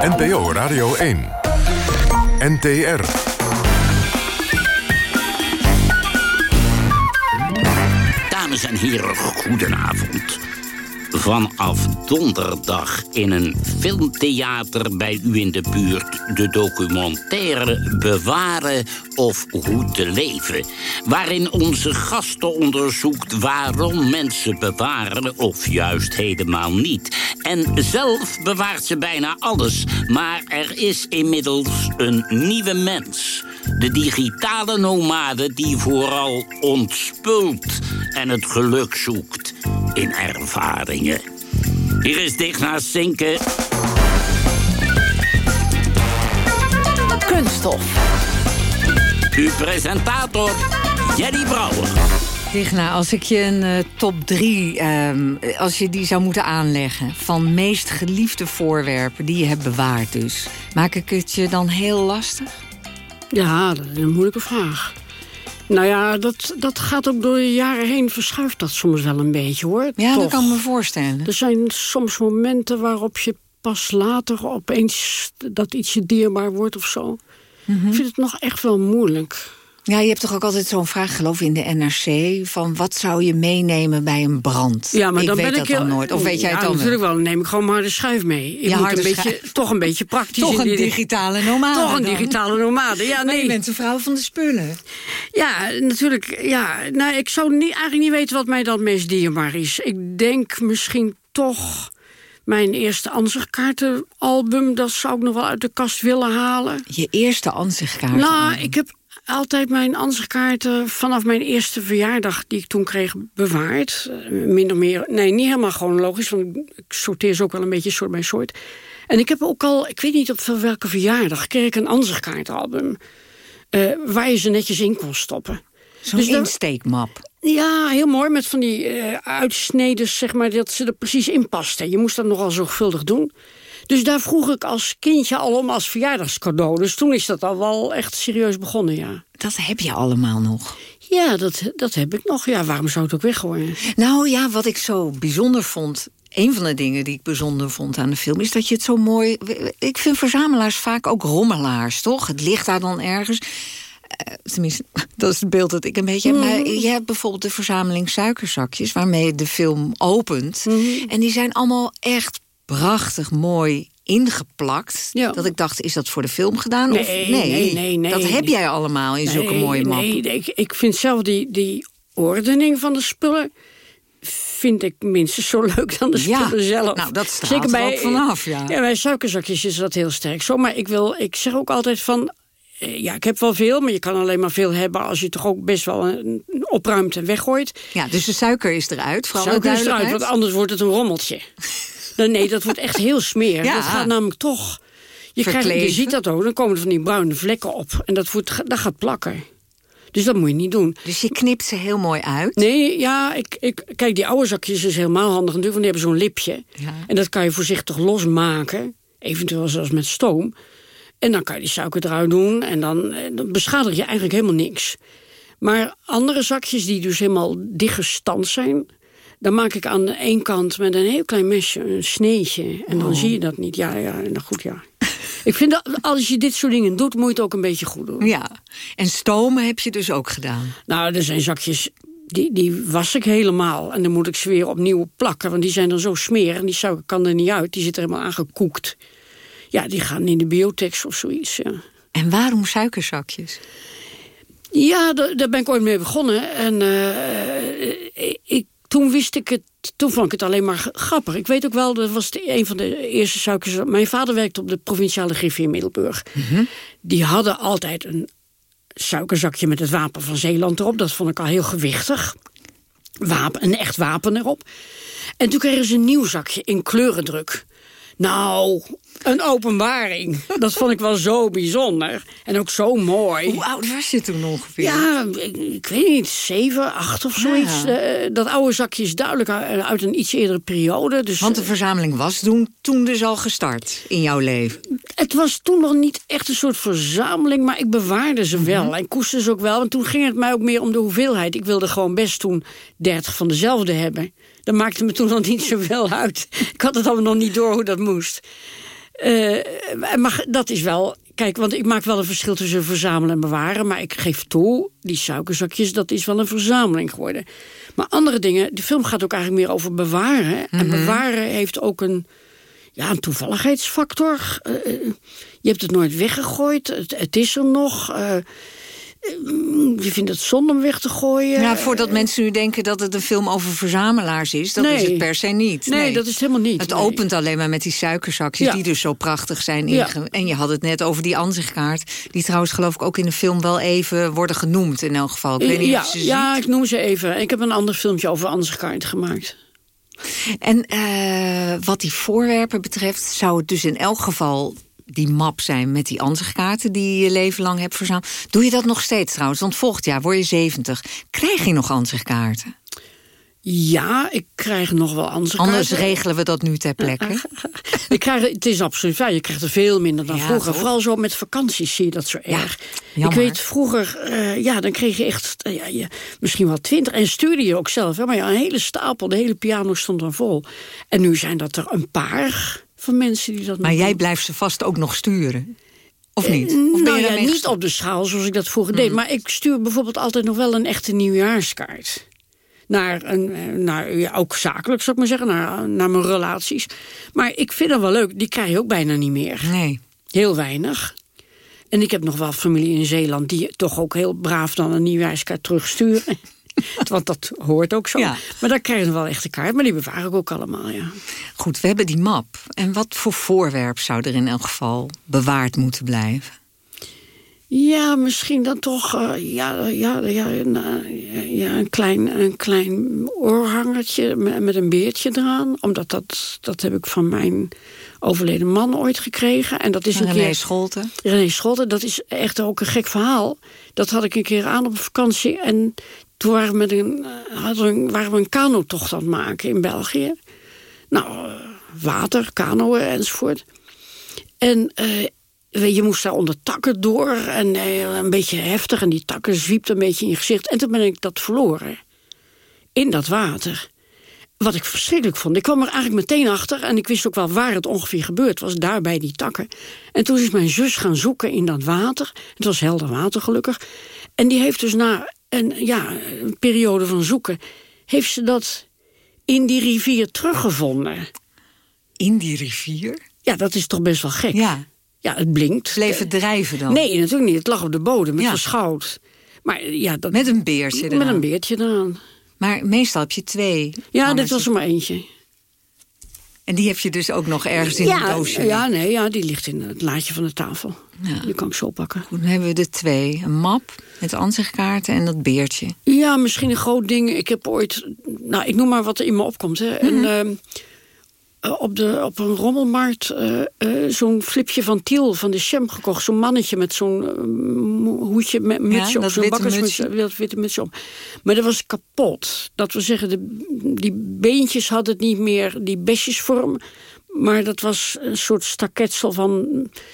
NPO Radio 1. NTR. Dames en heren, goedenavond. Vanaf donderdag in een filmtheater bij u in de buurt... de documentaire Bewaren of Hoe te leven. Waarin onze gasten onderzoekt waarom mensen bewaren... of juist helemaal niet. En zelf bewaart ze bijna alles. Maar er is inmiddels een nieuwe mens. De digitale nomade die vooral ontspult en het geluk zoekt in ervaringen. Hier is Digna Zinken. Kunststof. Uw presentator, Jerry Brouwer. Digna, als ik je een uh, top drie, ehm, als je die zou moeten aanleggen... van meest geliefde voorwerpen die je hebt bewaard dus... maak ik het je dan heel lastig? Ja, dat is een moeilijke vraag. Nou ja, dat, dat gaat ook door de jaren heen, verschuift dat soms wel een beetje, hoor. Ja, Toch. dat kan me voorstellen. Er zijn soms momenten waarop je pas later opeens dat ietsje dierbaar wordt of zo. Ik vind het nog echt wel moeilijk. Ja, je hebt toch ook altijd zo'n vraag, geloof ik, in de NRC... van wat zou je meenemen bij een brand? Ja, maar ik dan weet ben dat ik heel, dan nooit. Of weet jij ja, het dan natuurlijk wel. Dan neem ik gewoon maar de schuif mee. Ik Ja, moet een beetje, toch een beetje praktisch. Toch een digitale nomade Toch een dan. digitale nomade, ja, Maar nee. je bent een vrouw van de spullen. Ja, natuurlijk. Ja, nou, ik zou niet, eigenlijk niet weten wat mij dan meest dierbaar is. Ik denk misschien toch mijn eerste ansichtkaartenalbum. Dat zou ik nog wel uit de kast willen halen. Je eerste ansichtkaart. Nou, ik heb altijd mijn ansichtkaarten vanaf mijn eerste verjaardag... die ik toen kreeg, bewaard. Eh, Min of meer, nee, niet helemaal chronologisch... want ik sorteer ze ook wel een beetje soort bij soort. En ik heb ook al, ik weet niet op welke verjaardag... kreeg ik een ansichtkaartenalbum... eh, waar je ze netjes in kon stoppen. Zo'n Dus insteekmap. ja, heel mooi. Met van die eh uitsneden, zeg maar, dat ze er precies in pasten. Je moest dat nogal zorgvuldig doen. Dus daar vroeg ik als kindje al om als verjaardagscadeau. Dus toen is dat al wel echt serieus begonnen, ja. Dat heb je allemaal nog. Ja, dat, dat heb ik nog. Ja, waarom zou het ook weggooien? Nou ja, wat ik zo bijzonder vond... Een van de dingen die ik bijzonder vond aan de film... is dat je het zo mooi... Ik vind verzamelaars vaak ook rommelaars, toch? Het ligt daar dan ergens. Eh, tenminste, <laughs> dat is het beeld dat ik een beetje heb. Maar je hebt bijvoorbeeld de verzameling suikerzakjes... waarmee de film opent. En die zijn allemaal echt prachtig mooi ingeplakt. Dat ik dacht, is dat voor de film gedaan? of Nee, nee, nee, nee. Dat heb jij allemaal in zulke Nee, mooie mappen. Nee, ik, ik vind zelf die, die ordening van de spullen... vind ik minstens zo leuk dan de Ja, spullen zelf. nou, dat straalt er ook vanaf, ja. Ja, bij suikerzakjes is dat heel sterk zo. Maar ik, wil, ik zeg ook altijd van... eh, Ja, ik heb wel veel, maar je kan alleen maar veel hebben... als je toch ook best wel een, een opruimt en weggooit. Ja, dus de suiker is eruit, vooral Suiker is eruit, want anders wordt het een rommeltje. <laughs> nee, nee, dat wordt echt heel smerig. Ja. Dat gaat namelijk toch... Je, krijgt, je ziet dat ook, dan komen er van die bruine vlekken op. En dat, wordt, dat gaat plakken. Dus dat moet je niet doen. Dus je knipt ze heel mooi uit? Nee, ja, ik, ik, kijk, die oude zakjes is helemaal handig natuurlijk, want die hebben zo'n lipje. Ja. En dat kan je voorzichtig losmaken, eventueel zelfs met stoom. En dan kan je die suiker eruit doen en dan, eh, dan beschadig je eigenlijk helemaal niks. Maar andere zakjes die dus helemaal dichtgestand zijn... dan maak ik aan de één kant met een heel klein mesje een sneetje. En dan Oh. zie je dat niet. Ja, ja, nou goed, ja. ik vind dat als je dit soort dingen doet, moet je het ook een beetje goed doen. Ja, en stomen heb je dus ook gedaan. Nou, er zijn zakjes, die, die was ik helemaal. En dan moet ik ze weer opnieuw plakken, want die zijn dan zo smerig. En die suiker kan er niet uit, die zit er helemaal aangekoekt. Ja, die gaan in de biotex of zoiets, ja. En waarom suikerzakjes? Ja, da- daar ben ik ooit mee begonnen. En eh, ik, toen wist ik het, toen vond ik het alleen maar grappig. Ik weet ook wel, dat was de, een van de eerste suikers. Mijn vader werkte op de provinciale griffie in Middelburg. Die hadden altijd een suikerzakje met het wapen van Zeeland erop. Dat vond ik al heel gewichtig. Wapen, een echt wapen erop. En toen kregen ze een nieuw zakje in kleurendruk. Nou, een openbaring. Dat vond ik wel zo bijzonder. En ook zo mooi. Hoe oud was je toen ongeveer? Ja, ik, ik weet niet, zeven, acht of zoiets. Ja. Eh, dat oude zakje is duidelijk uit uit een iets eerdere periode. Dus, Want de verzameling was toen, toen dus al gestart in jouw leven. het was toen nog niet echt een soort verzameling, maar ik bewaarde ze wel. En koesterde ze ook wel. En toen ging het mij ook meer om de hoeveelheid. Ik wilde gewoon best toen 30 van dezelfde hebben. Dat maakte me toen nog niet zoveel uit. Ik had het allemaal nog niet door hoe dat moest. Eh, maar dat is wel... Kijk, want ik maak wel een verschil tussen verzamelen en bewaren. Maar ik geef toe, die suikerzakjes, dat is wel een verzameling geworden. Maar andere dingen, de film gaat ook eigenlijk meer over bewaren. En bewaren heeft ook een, ja, een toevalligheidsfactor. Eh, eh, je hebt het nooit weggegooid, het, het is er nog. Je vindt het zonde om weg te gooien. Ja, voordat mensen nu denken dat het een film over verzamelaars is... dat Nee. is het per se niet. Nee, dat is het helemaal niet. Het nee. opent alleen maar met die suikerzakjes, Ja. die dus zo prachtig zijn. Ja. En je had het net over die ansichtkaart... die trouwens geloof ik ook in de film wel even worden genoemd in elk geval. Ik weet niet ja, of ze ja, ik noem ze even. Ik heb een ander filmpje over Ansichtkaart gemaakt. En eh, wat die voorwerpen betreft, zou het dus in elk geval die map zijn met die ansichtkaarten... die je leven lang hebt verzameld. Doe je dat nog steeds trouwens? Want volgend jaar word je 70. Krijg je nog ansichtkaarten? Ja, ik krijg nog wel andere Anders regelen we dat nu ter plekke. <laughs> ik krijg, het is absoluut waar. Je krijgt er veel minder dan Ja, vroeger. toch? Vooral zo met vakanties zie je dat zo erg. ik weet, vroeger, eh, ja, dan kreeg je echt eh, ja, je, misschien wel twintig. En stuurde je ook zelf. Hè, maar ja, een hele stapel, de hele piano stond dan vol. En nu zijn dat er een paar van mensen die dat Maar jij doen. blijft ze vast ook nog sturen? Of niet? Eh, Of ben nou ja, niet op de schaal zoals ik dat vroeger deed. Maar ik stuur bijvoorbeeld altijd nog wel een echte nieuwjaarskaart. Naar een, eh, naar, ja, ook zakelijk, zou ik maar zeggen, naar, naar mijn relaties. Maar ik vind dat wel leuk. Die krijg je ook bijna niet meer. Nee. Heel weinig. En ik heb nog wel familie in Zeeland... die toch ook heel braaf dan een nieuwjaarskaart terugsturen. <laughs> Want dat hoort ook zo. Ja. Maar daar krijg je wel echt een kaart. Maar die bewaar ik ook allemaal, ja. Goed, we hebben die map. En wat voor voorwerp zou er in elk geval bewaard moeten blijven? Ja, misschien dan toch eh, ja, ja, ja, ja, een, klein, een klein oorhangertje met, met een beertje eraan. Omdat dat, dat heb ik van mijn overleden man ooit gekregen. En dat is een René keer... Scholten. René Scholten, dat is echt ook een gek verhaal. Dat had ik een keer aan op vakantie. En toen waren we, een, eh, hadden waren kanotocht aan het maken in België. Nou, eh, water, kanoën enzovoort. En eh, je, moest daar onder takken door. En een beetje heftig. En die takken zwiepten een beetje in je gezicht. En toen ben ik dat verloren. In dat water. Wat ik verschrikkelijk vond. Ik kwam er eigenlijk meteen achter. En ik wist ook wel waar het ongeveer gebeurd was. Daar bij die takken. En toen is mijn zus gaan zoeken in dat water. Het was helder water gelukkig. En die heeft dus na een, ja, een periode van zoeken... heeft ze dat in die rivier teruggevonden. In die rivier? Ja, dat is toch best wel gek. Ja. Ja, het blinkt. Bleef het drijven dan? Nee, natuurlijk niet. Het lag op de bodem. Het Ja. was goud. Maar ja, dat, Met een beertje met eraan? een beertje eraan. Maar meestal heb je twee. Ja, dit was er maar eentje. En die heb je dus ook nog ergens in ja, een doosje? Ja, nee, ja, die ligt in het laadje van de tafel. Die kan ik zo pakken. Goed, dan hebben we de twee. Een map met ansichtkaarten en dat beertje. Ja, misschien een groot ding. Ik heb ooit, nou, ik noem maar wat er in me opkomt. Hè. En, ehm, eh, op, de, op een rommelmarkt eh, eh, zo'n flipje van Tiel van de Chem gekocht. Zo'n mannetje met zo'n eh, hoedje met mutsje op. dat Zo'n witte bakkersmutsje, mutsje. dat witte mutsje op. Maar dat was kapot. Dat wil zeggen, de, die beentjes hadden het niet meer die besjesvorm. Maar dat was een soort staketsel van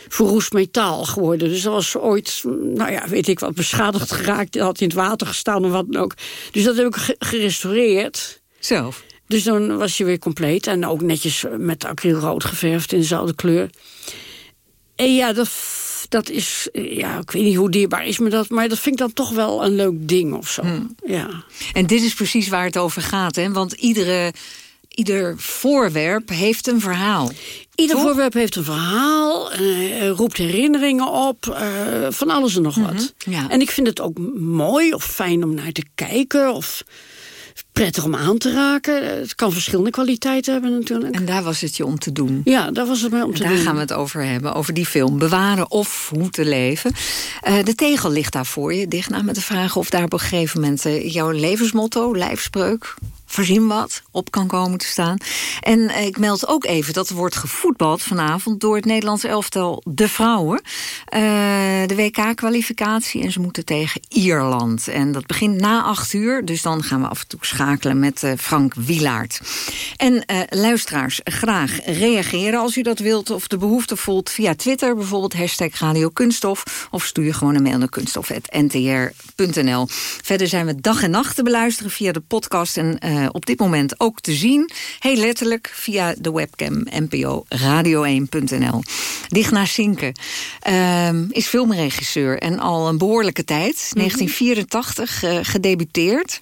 verroest metaal geworden. Dus dat was ooit, nou ja, weet ik wat, beschadigd geraakt. Dat had in het water gestaan of wat dan ook. Dus dat heb ik ge- gerestaureerd. Zelf? Dus dan was je weer compleet. En ook netjes met acrylrood geverfd in dezelfde kleur. En ja, dat, dat is, ja, ik weet niet hoe dierbaar is me dat. Maar dat vind ik dan toch wel een leuk ding of zo. Ja. En dit is precies waar het over gaat, hè? Want iedere, ieder voorwerp heeft een verhaal. Ieder voorwerp heeft een verhaal, eh, roept herinneringen op, eh, van alles en nog wat. ja. En ik vind het ook mooi of fijn om naar te kijken of prettig om aan te raken. Het kan verschillende kwaliteiten hebben natuurlijk. En daar was het je om te doen. Ja, daar was het mij om En te daar doen. gaan we het over hebben, over die film. Bewaren of hoe te leven. Eh, de tegel ligt daar voor je, dicht na met de vraag... of daar op een gegeven moment eh, jouw levensmotto, lijfspreuk... verzin wat, op kan komen te staan. En eh, ik meld ook even dat er wordt gevoetbald vanavond... door het Nederlands elftal De Vrouwen. Eh, de WK-kwalificatie en ze moeten tegen Ierland. En dat begint na acht uur, dus dan gaan we af en toe schakelen... met eh, Frank Wilaert. En eh, luisteraars, graag reageren als u dat wilt... of de behoefte voelt via Twitter, bijvoorbeeld hashtag Radio Kunststof... of stuur gewoon een mail naar kunststof.ntr.nl. Verder zijn we dag en nacht te beluisteren via de podcast... en op dit moment ook te zien, heel letterlijk... via de webcam NPO Radio1.nl. Dicht naar Sinken ehm, is filmregisseur en al een behoorlijke tijd. 1984 eh, gedebuteerd.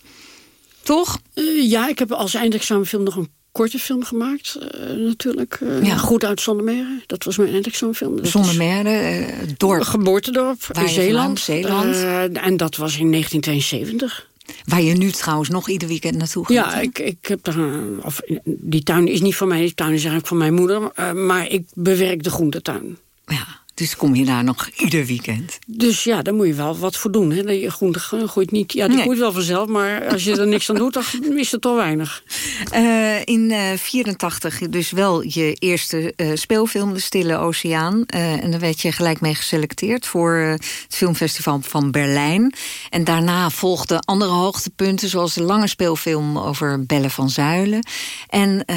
Toch? Eh, ja, ik heb als eindexamenfilm nog een korte film gemaakt, eh, natuurlijk. Ja. Goed uit Zondermere, dat was mijn eindexamenfilm. Zondermere, eh, dorp. Geboortedorp Waar in Zeeland. Zeeland. En dat was in 1972. Waar je nu trouwens nog ieder weekend naartoe gaat. Ja, ik, ik heb daar. Of, die tuin is niet van mij, die tuin is eigenlijk van mijn moeder. maar ik bewerk de groentetuin. Ja, Dus kom je daar nog ieder weekend. Dus ja, daar moet je wel wat voor doen. Hè. Je groente groeit niet. Ja, die Nee. groeit wel vanzelf, maar als je er niks aan doet, dan is het toch weinig. Eh, in 1984 dus wel je eerste eh, speelfilm, De Stille Oceaan. Eh, en daar werd je gelijk mee geselecteerd voor eh, het filmfestival van Berlijn. En daarna volgden andere hoogtepunten, zoals de lange speelfilm over Belle van Zuilen. En eh,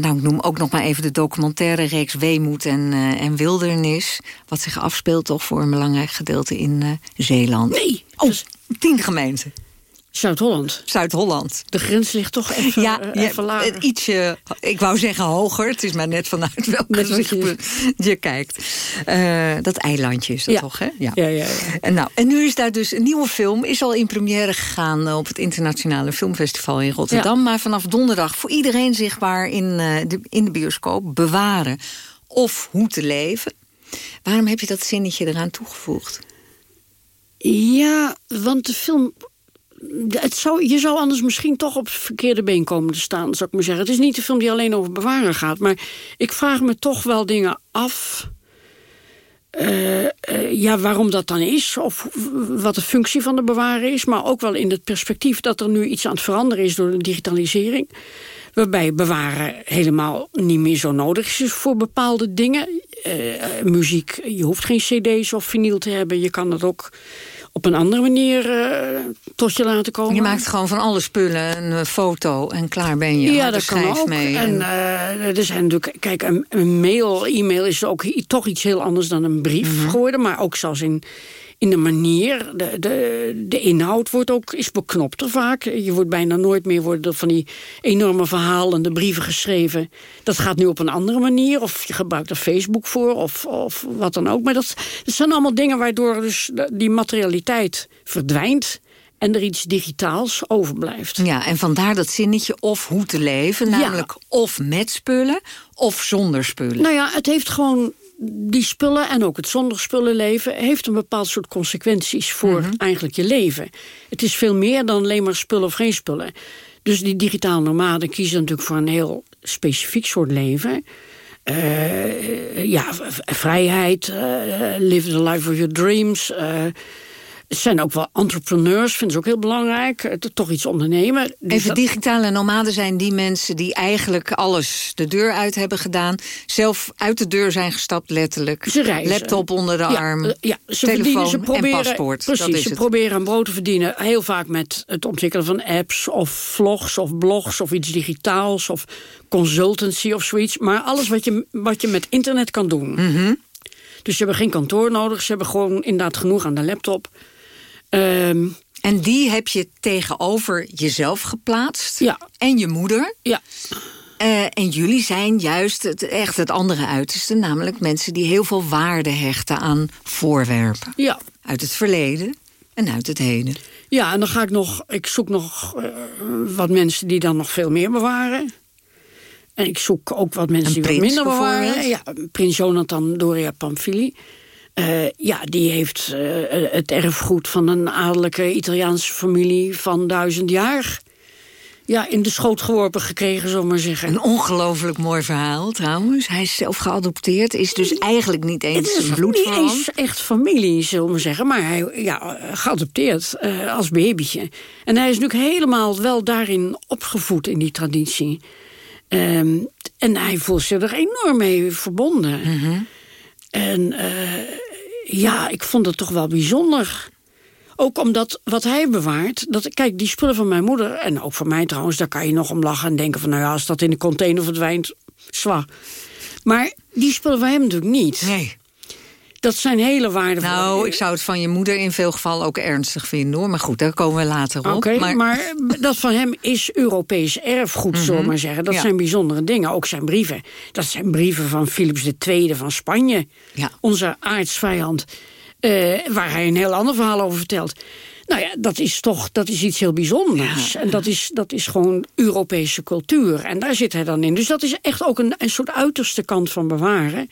nou, ik noem ook nog maar even de documentaire reeks Weemoed en, eh, en Wildernis. Wat zich afspeelt toch voor een belangrijk gedeelte in eh, Zeeland. Nee, oh, tien gemeenten. Zuid-Holland. Zuid-Holland. De grens ligt toch even, ja, eh, ja, lager. eh, ietsje, ik wou zeggen hoger. Het is maar net vanuit <laughs> welk wat je- kijkt. Dat eilandje is dat Ja. toch, hè? Ja, ja, ja. En, nou, en nu is daar dus een nieuwe film. Is al in première gegaan op het Internationale Filmfestival in Rotterdam. Maar vanaf donderdag voor iedereen zichtbaar in, de, in de bioscoop. Bewaren of hoe te leven. Waarom heb je dat zinnetje eraan toegevoegd? Ja, want de film. Het zou, je zou anders misschien toch op het verkeerde been komen te staan, zou ik maar zeggen. Het is niet de film die alleen over bewaren gaat. Maar ik vraag me toch wel dingen af. eh, eh, ja, waarom dat dan is, of wat de functie van de bewaren is, maar ook wel in het perspectief dat er nu iets aan het veranderen is door de digitalisering. Waarbij bewaren helemaal niet meer zo nodig is voor bepaalde dingen. Eh, muziek, je hoeft geen cd's of vinyl te hebben. Je kan het ook op een andere manier eh, tot je laten komen. Je maakt gewoon van alle spullen een eh, foto en klaar ben je. Ja, dat kan ook. mee. En eh, er zijn natuurlijk, kijk, een, een mail, e-mail is ook toch iets heel anders dan een brief Mhm. geworden. Maar ook zelfs in, in de manier, de, de, de inhoud wordt ook, is beknopter vaak. Je wordt bijna nooit meer worden van die enorme verhalende brieven geschreven. Dat gaat nu op een andere manier. Of je gebruikt er Facebook voor, of, of wat dan ook. Maar dat, dat zijn allemaal dingen waardoor dus de- die materialiteit verdwijnt. En er iets digitaals overblijft. Ja, en vandaar dat zinnetje of hoe te leven. Namelijk of met spullen of zonder spullen. Nou ja, het heeft gewoon die spullen en ook het zonder spullen leven... heeft een bepaald soort consequenties voor eigenlijk je leven. Het is veel meer dan alleen maar spullen of geen spullen. Dus die digitale nomaden kiezen natuurlijk voor een heel specifiek soort leven... Eh, ja, vrijheid, eh, live the life of your dreams. eh, het zijn ook wel entrepreneurs, vinden ze ook heel belangrijk. eh, toch iets ondernemen. Dus Even digitale nomaden zijn die mensen die eigenlijk alles de deur uit hebben gedaan. Zelf uit de deur zijn gestapt, letterlijk. Ze reizen. Laptop onder de Ja, arm, eh, ja, ze telefoon ze proberen, en paspoort. Precies, dat is ze het. proberen een brood te verdienen. Heel vaak met het ontwikkelen van apps of vlogs of blogs of iets digitaals of consultancy of zoiets. Maar alles wat je, wat je met internet kan doen. Mhm. Dus ze hebben geen kantoor nodig. Ze hebben gewoon inderdaad genoeg aan de laptop. Ehm, En die heb je tegenover jezelf geplaatst. Ja. En je moeder. Ja. Eh, en jullie zijn juist het, echt het andere uiterste. Namelijk mensen die heel veel waarde hechten aan voorwerpen. ja. Uit het verleden en uit het heden. Ja, en dan ga ik nog. Ik zoek nog eh, wat mensen die dan nog veel meer bewaren. En ik zoek ook wat mensen Een die wat minder bewaren. Ja, prins Jonathan Doria Pamphili. Eh, ja, die heeft eh, het erfgoed van een adellijke Italiaanse familie van duizend jaar. Ja, in de schoot geworpen gekregen, zullen we maar zeggen. Een ongelooflijk mooi verhaal trouwens. Hij is zelf geadopteerd, is dus eigenlijk niet eens Het is een niet bloedverwant. eens echt familie, zullen we zeggen. Maar hij ja, geadopteerd eh, als babytje. En hij is natuurlijk helemaal wel daarin opgevoed in die traditie. Ehm, en hij voelt zich er enorm mee verbonden. En eh, ja, ik vond het toch wel bijzonder. Ook omdat wat hij bewaart. Dat, kijk, die spullen van mijn moeder, en ook van mij trouwens, daar kan je nog om lachen en denken van, nou ja, als dat in de container verdwijnt, zwa. Maar die spullen van hem natuurlijk niet. Nee. Dat zijn hele waardevolle. Nou, ik zou het van je moeder in veel gevallen ook ernstig vinden hoor. Maar goed, daar komen we later op. Oké, maar... dat van hem is Europees erfgoed, zullen we maar zeggen. Dat Ja. zijn bijzondere dingen. Ook zijn brieven. Dat zijn brieven van Philips II van Spanje. Ja. Onze aardsvijand. eh, waar hij een heel ander verhaal over vertelt. Nou ja, dat is toch dat is iets heel bijzonders. En dat is, dat is gewoon Europese cultuur. En daar zit hij dan in. Dus dat is echt ook een, een soort uiterste kant van bewaren.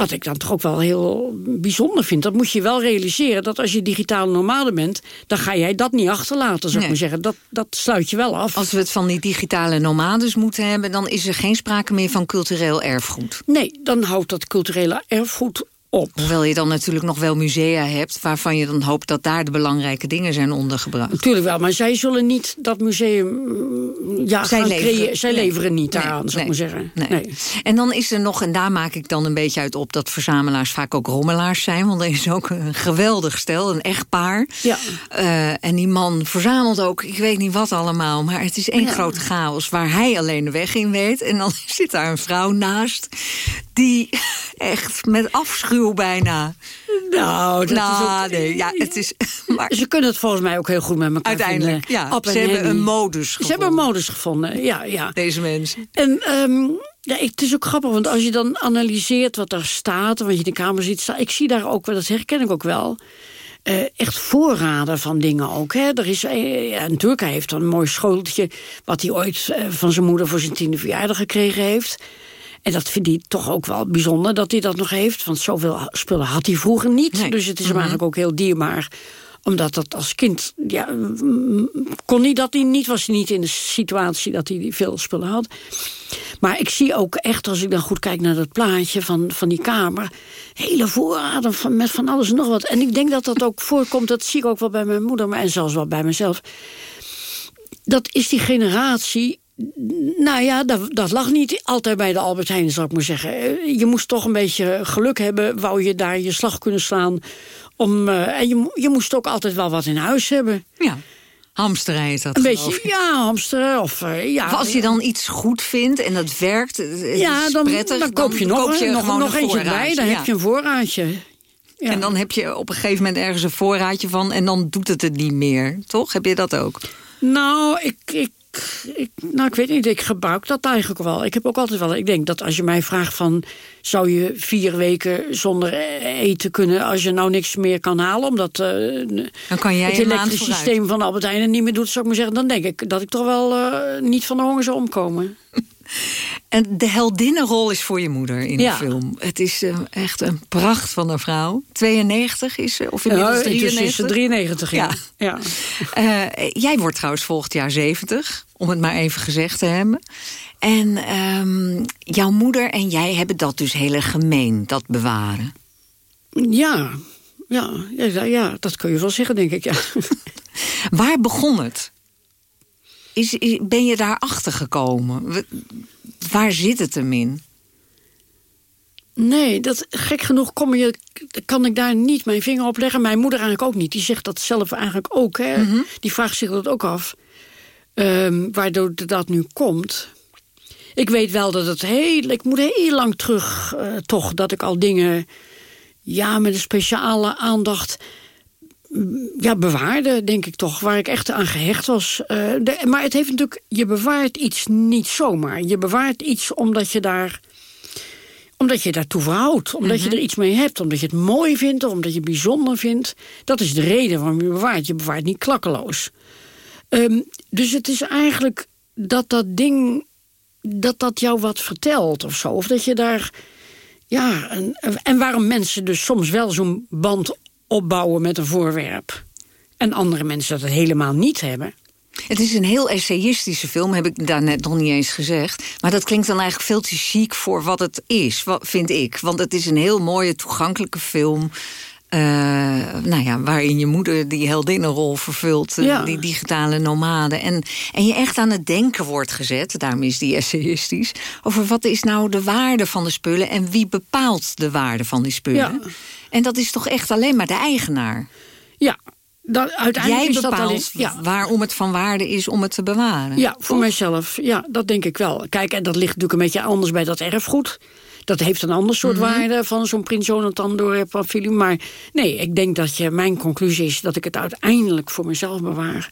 Wat ik dan toch ook wel heel bijzonder vind. Dat moet je wel realiseren. Dat als je digitale nomade bent. dan ga jij dat niet achterlaten, zou ik maar zeggen. Dat, dat sluit je wel af. Als we het van die digitale nomades moeten hebben... dan is er geen sprake meer van cultureel erfgoed. Nee, dan houdt dat culturele erfgoed op. Hoewel je dan natuurlijk nog wel musea hebt... waarvan je dan hoopt dat daar de belangrijke dingen zijn ondergebracht. Natuurlijk wel, maar zij zullen niet dat museum... mm, Ja, Zij gaan leveren- creëren. zij nee. leveren niet Nee, daaraan, zou ik nee, maar zeggen. nee. En dan is er nog, en daar maak ik dan een beetje uit op... dat verzamelaars vaak ook rommelaars zijn. Want er is ook een geweldig stel, een echtpaar. Ja. Eh, en die man verzamelt ook, ik weet niet wat allemaal... maar het is één Ja. grote chaos waar hij alleen de weg in weet. En dan <laughs> zit daar een vrouw naast... die <laughs> echt met afschuw bijna... Nou, dat nou, is ook... nee, ja, het is... <laughs> Maar Ze kunnen het volgens mij ook heel goed met elkaar uiteindelijk, vinden. ja, ze hebben een modus Ze hebben een modus gevonden, ja, ja. Deze mensen. En ehm, ja, het is ook grappig, want als je dan analyseert wat daar staat... want je in de kamer ziet staan... ik zie daar ook wel, dat herken ik ook wel... eh, echt voorraden van dingen ook. Hè. Er is, eh, ja, natuurlijk, hij heeft een mooi schoteltje... wat hij ooit eh, van zijn moeder voor zijn tiende verjaardag gekregen heeft... En dat vindt hij toch ook wel bijzonder dat hij dat nog heeft. Want zoveel spullen had hij vroeger niet. Dus het is hem Mhm. eigenlijk ook heel dierbaar. Omdat dat als kind... Ja, kon hij dat niet. Was hij niet in de situatie dat hij veel spullen had. Maar ik zie ook echt, als ik dan goed kijk naar dat plaatje van, van die kamer... hele voorraden van, met van alles en nog wat. En ik denk dat dat ook <laughs> voorkomt, dat zie ik ook wel bij mijn moeder... maar en zelfs wel bij mezelf. Dat is die generatie nou ja, dat, dat lag niet altijd bij de Albert Heijn, zal ik maar zeggen. Eh, Je moest toch een beetje geluk hebben, wou je daar je slag kunnen slaan. Om, eh, en je, je moest ook altijd wel wat in huis hebben. Ja, hamsteren heet dat, Een beetje, ja, hamsteren. Of, eh, ja, Of als je dan iets goed vindt en dat werkt, het ja, is dan, prettig, dan koop je nog, koop je een- nog, nog een eentje voorraadje, Dan ja. heb je een voorraadje. Ja. En dan heb je op een gegeven moment ergens een voorraadje van... en dan doet het het niet meer, toch? Heb je dat ook? Nou, ik, ik, ik, nou, ik weet niet, ik gebruik dat eigenlijk wel. Ik heb ook altijd wel, ik denk dat als je mij vraagt van... zou je vier weken zonder eh, eten kunnen als je nou niks meer kan halen... omdat eh, Dan kan jij het een maand elektrisch vooruit. systeem van Albert Heijn het niet meer doet... zou ik maar zeggen, dan denk ik dat ik toch wel eh, niet van de honger zou omkomen. <laughs> En de heldinnenrol is voor je moeder in Ja. de film. Het is eh, echt een pracht van een vrouw. 92 is ze, of inmiddels Ja, intussen 93? is ze 93, ja. ja. <laughs> Eh, jij wordt trouwens volgend jaar 70, om het maar even gezegd te hebben. En ehm, jouw moeder en jij hebben dat dus heel erg gemeen, dat bewaren. Ja, ja, ja, ja, dat kun je wel zeggen, denk ik, ja. <laughs> Waar begon het? Is, is- ben je daar achter gekomen? Waar zit het hem in? Nee, dat, gek genoeg kom je, kan ik daar niet mijn vinger op leggen. Mijn moeder eigenlijk ook niet. Die zegt dat zelf eigenlijk ook. Hè. Die vraagt zich dat ook af. Ehm, waardoor dat nu komt. Ik weet wel dat het heel... Ik moet heel lang terug, eh, toch, dat ik al dingen... Ja, met een speciale aandacht... Ja, bewaarde, denk ik toch. Waar ik echt aan gehecht was. Eh, de- maar het heeft natuurlijk... Je bewaart iets niet zomaar. Je bewaart iets omdat je daar omdat je daartoe verhoudt. Omdat je er iets mee hebt. Omdat je het mooi vindt. Of omdat je het bijzonder vindt. Dat is de reden waarom je bewaart. Je bewaart niet klakkeloos. Ehm, dus het is eigenlijk dat dat ding... dat dat jou wat vertelt of zo. Of dat je daar... Ja, en, en waarom mensen dus soms wel zo'n band opbouwen met een voorwerp... en andere mensen dat het helemaal niet hebben... Het is een heel essayistische film, heb ik daarnet nog niet eens gezegd. Maar dat klinkt dan eigenlijk veel te chic voor wat het is, vind ik. Want het is een heel mooie, toegankelijke film... eh, nou ja, waarin je moeder die heldinnenrol vervult, eh, Ja. die digitale nomade. En, en je echt aan het denken wordt gezet, daarom is die essayistisch... over wat is nou de waarde van de spullen en wie bepaalt de waarde van die spullen. Ja. En dat is toch echt alleen maar de eigenaar. Ja, dat, uiteindelijk Jij is dat bepaalt alleen... Ja. waarom het van waarde is om het te bewaren. Ja, voor mijzelf. Ja, dat denk ik wel. Kijk, en dat ligt natuurlijk een beetje anders bij dat erfgoed. Dat heeft een ander soort Mhm. waarde van zo'n Prins Jonathan door Pamphilium. Maar nee, ik denk dat je, mijn conclusie is dat ik het uiteindelijk voor mezelf bewaar.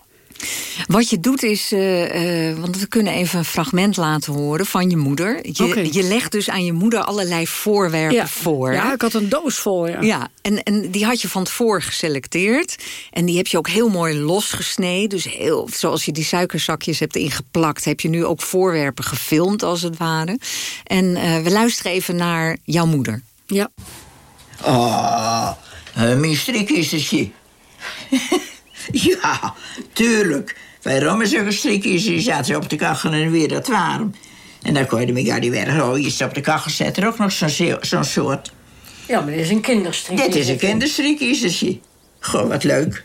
Wat je doet is, eh, eh, want we kunnen even een fragment laten horen van je moeder. Je, Oké. je legt dus aan je moeder allerlei voorwerpen Ja. voor. Ja, ik had een doos vol, ja. Ja, en, en die had je van tevoren geselecteerd. En die heb je ook heel mooi losgesneden. Dus heel, zoals je die suikerzakjes hebt ingeplakt... heb je nu ook voorwerpen gefilmd, als het ware. En eh, we luisteren even naar jouw moeder. Ja. Ah, eh, mijn strikkissertje. <laughs> <laughs> ja, tuurlijk. Waarom is er een strikjes? Je zat op de kachel en weer dat warm. En dan kon je met die weer rooijes op de kachel zetten. Ook nog zo'n zo- soort. Ja, maar dit is een kinderstrikje. Dit is een kinderstrikje. Goh, wat leuk.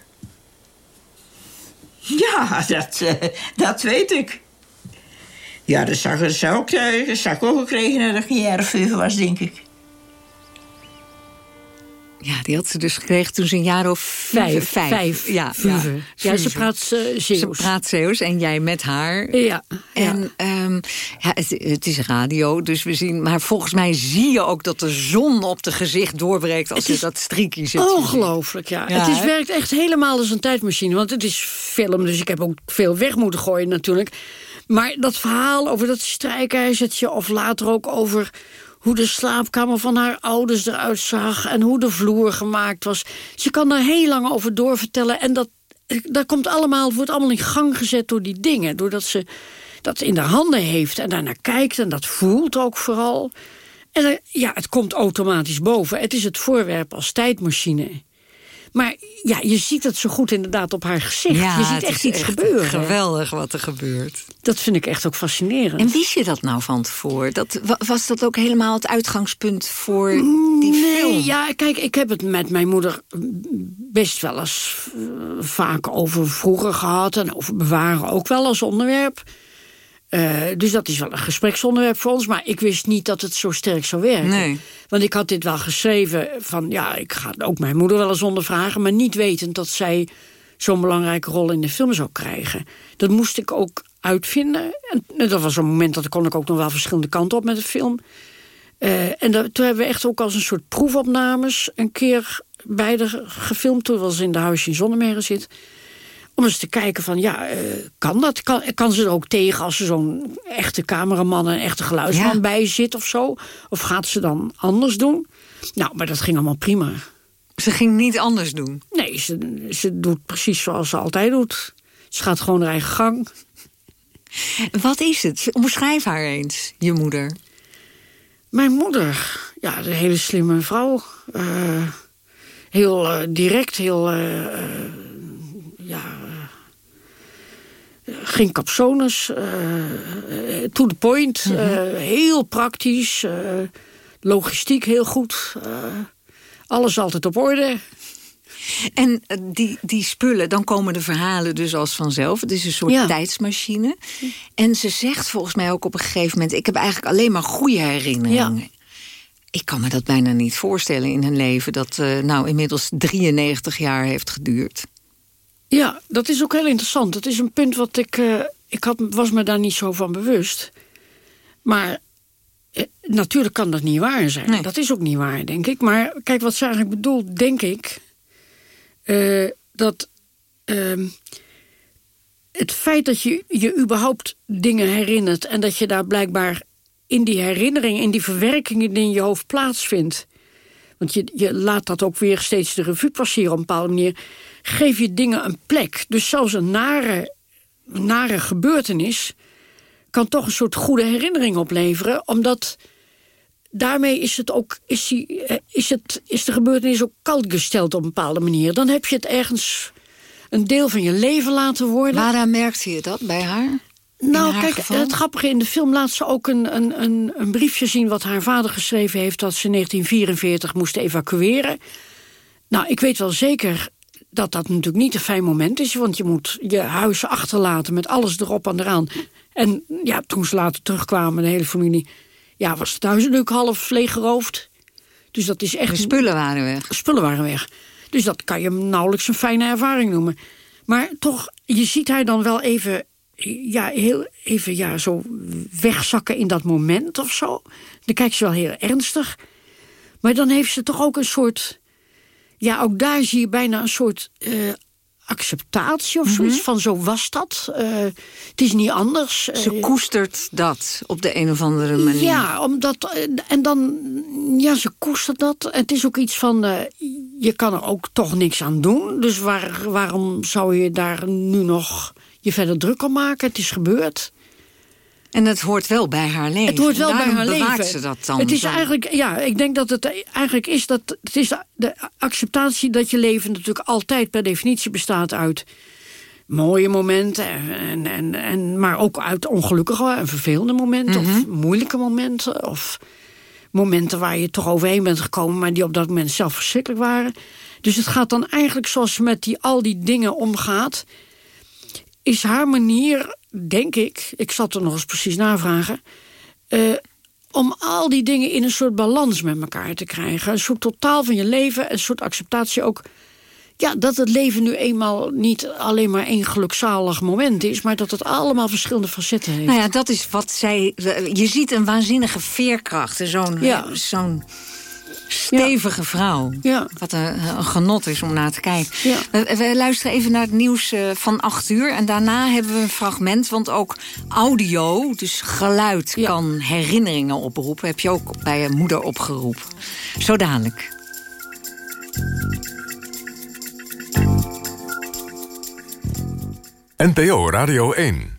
Ja, dat, uh, dat weet ik. Ja, dat zag, dat zou ik, dat zou ik ook gekregen nadat ik een jaar of was, denk ik. Ja, die had ze dus gekregen toen ze een jaar of vijf. Vijf. vijf. Ja, ja. ja, ze praat uh, Zeeuws. Ze praat Zeeuws en jij met haar. Ja. En ja. Um, ja, het, het, is radio, dus we zien... Maar volgens mij zie je ook dat de zon op het gezicht doorbreekt... als je dat striekie zit. Ongelooflijk, ja. ja. Het is, werkt echt helemaal als een tijdmachine. Want het is film, dus ik heb ook veel weg moeten gooien natuurlijk. Maar dat verhaal over dat strijkijzertje... of later ook over hoe de slaapkamer van haar ouders eruit zag... en hoe de vloer gemaakt was. Ze kan daar heel lang over doorvertellen. En dat, dat komt allemaal, wordt allemaal in gang gezet door die dingen. Doordat ze dat in de handen heeft en daarnaar kijkt... en dat voelt ook vooral. En ja, het komt automatisch boven. Het is het voorwerp als tijdmachine. Maar ja, je ziet het zo goed inderdaad op haar gezicht. Ja, je ziet echt iets echt gebeuren. Geweldig wat er gebeurt. Dat vind ik echt ook fascinerend. En wist je dat nou van tevoren? Dat, was dat ook helemaal het uitgangspunt voor die nee, film? Ja, kijk, ik heb het met mijn moeder best wel eens uh, vaak over vroeger gehad. En over bewaren ook wel als onderwerp. Uh, dus dat is wel een gespreksonderwerp voor ons. Maar ik wist niet dat het zo sterk zou werken. Nee. Want ik had dit wel geschreven van... ja, ik ga ook mijn moeder wel eens ondervragen... maar niet wetend dat zij zo'n belangrijke rol in de film zou krijgen. Dat moest ik ook uitvinden. En dat was een moment dat kon ik ook nog wel verschillende kanten op met de film. Uh, en dat, toen hebben we echt ook als een soort proefopnames... een keer beide gefilmd. Toen was in de huisje in Zonnemergen zit... Om eens te kijken van, ja, uh, kan dat? Kan, kan ze er ook tegen als er zo'n echte cameraman... en echte geluidsman ja. bij zit of zo? Of gaat ze dan anders doen? Nou, maar dat ging allemaal prima. Ze ging niet anders doen? Nee, ze, ze doet precies zoals ze altijd doet. Ze gaat gewoon haar eigen gang. Wat is het? Omschrijf haar eens, je moeder. Mijn moeder, ja, een hele slimme vrouw. Uh, heel uh, direct, heel... Uh, ja, geen capsones, uh, to the point, mm -hmm. uh, heel praktisch, uh, logistiek heel goed, alles altijd op orde. En die, die spullen, dan komen de verhalen dus als vanzelf. Het is een soort ja. tijdsmachine. En ze zegt volgens mij ook op een gegeven moment... ik heb eigenlijk alleen maar goede herinneringen. Ja. Ik kan me dat bijna niet voorstellen in een leven... dat nou inmiddels 93 jaar heeft geduurd. Ja, dat is ook heel interessant. Dat is een punt wat ik... Uh, ik had, was me daar niet zo van bewust. Maar eh, natuurlijk kan dat niet waar zijn. Nee. Dat is ook niet waar, denk ik. Maar kijk, wat ze eigenlijk bedoelt, denk ik... Uh, dat het feit dat je je überhaupt dingen herinnert... en dat je daar blijkbaar in die herinnering, in die verwerkingen die in je hoofd plaatsvindt... want je, je laat dat ook weer steeds de revue passeren op een bepaalde manier geef je dingen een plek. Dus zelfs een nare, nare gebeurtenis kan toch een soort goede herinnering opleveren. Omdat daarmee is, het ook, is, die, is, het, is de gebeurtenis ook koud gesteld op een bepaalde manier. Dan heb je het ergens een deel van je leven laten worden. Waaraan merkte je dat bij haar? Nou, kijk, geval? het grappige in de film laat ze ook een, een, een, een briefje zien... wat haar vader geschreven heeft dat ze in 1944 moest evacueren. Nou, ik weet wel zeker dat dat natuurlijk niet een fijn moment is... want je moet je huis achterlaten met alles erop en eraan. En ja, toen ze later terugkwamen, de hele familie... ja, was het huis natuurlijk half leeggeroofd. Dus dat is echt... De spullen waren weg. Spullen waren weg. Dus dat kan je nauwelijks een fijne ervaring noemen. Maar toch, je ziet haar dan wel even... Ja, heel even ja, zo wegzakken in dat moment of zo. Dan kijkt ze wel heel ernstig. Maar dan heeft ze toch ook een soort ja, ook daar zie je bijna een soort uh, acceptatie of zoiets. Mm -hmm. Van zo was dat. Uh, het is niet anders. Ze koestert dat op de een of andere manier. Ja, omdat, en dan, ja, ze koestert dat. Het is ook iets van, uh, je kan er ook toch niks aan doen. Dus waar, waarom zou je daar nu nog je verder druk om maken? Het is gebeurd. En het hoort wel bij haar leven. Het hoort wel bij haar leven. ze dat dan. Het is eigenlijk, ja, ik denk dat het eigenlijk is dat het is de acceptatie dat je leven natuurlijk altijd per definitie bestaat uit mooie momenten, en, en, en, maar ook uit ongelukkige en vervelende momenten mm -hmm. of moeilijke momenten. Of, momenten waar je toch overheen bent gekomen... maar die op dat moment zelf verschrikkelijk waren. Dus het gaat dan eigenlijk zoals ze met die, al die dingen omgaat... is haar manier, denk ik... ik zal het er nog eens precies navragen... Uh, om al die dingen in een soort balans met elkaar te krijgen. Een soort totaal van je leven, een soort acceptatie ook... Ja, dat het leven nu eenmaal niet alleen maar één gelukzalig moment is... maar dat het allemaal verschillende facetten heeft. Nou ja, dat is wat zij... Je ziet een waanzinnige veerkracht. Zo'n ja. zo'n stevige vrouw. Ja. Wat een, een, genot is om naar te kijken. Ja. We, we, luisteren even naar het nieuws uh, van 8 uur. En daarna hebben we een fragment. Want ook audio, dus geluid, ja. kan herinneringen oproepen. Heb je ook bij je moeder opgeroepen. Zo dadelijk. NPO Radio 1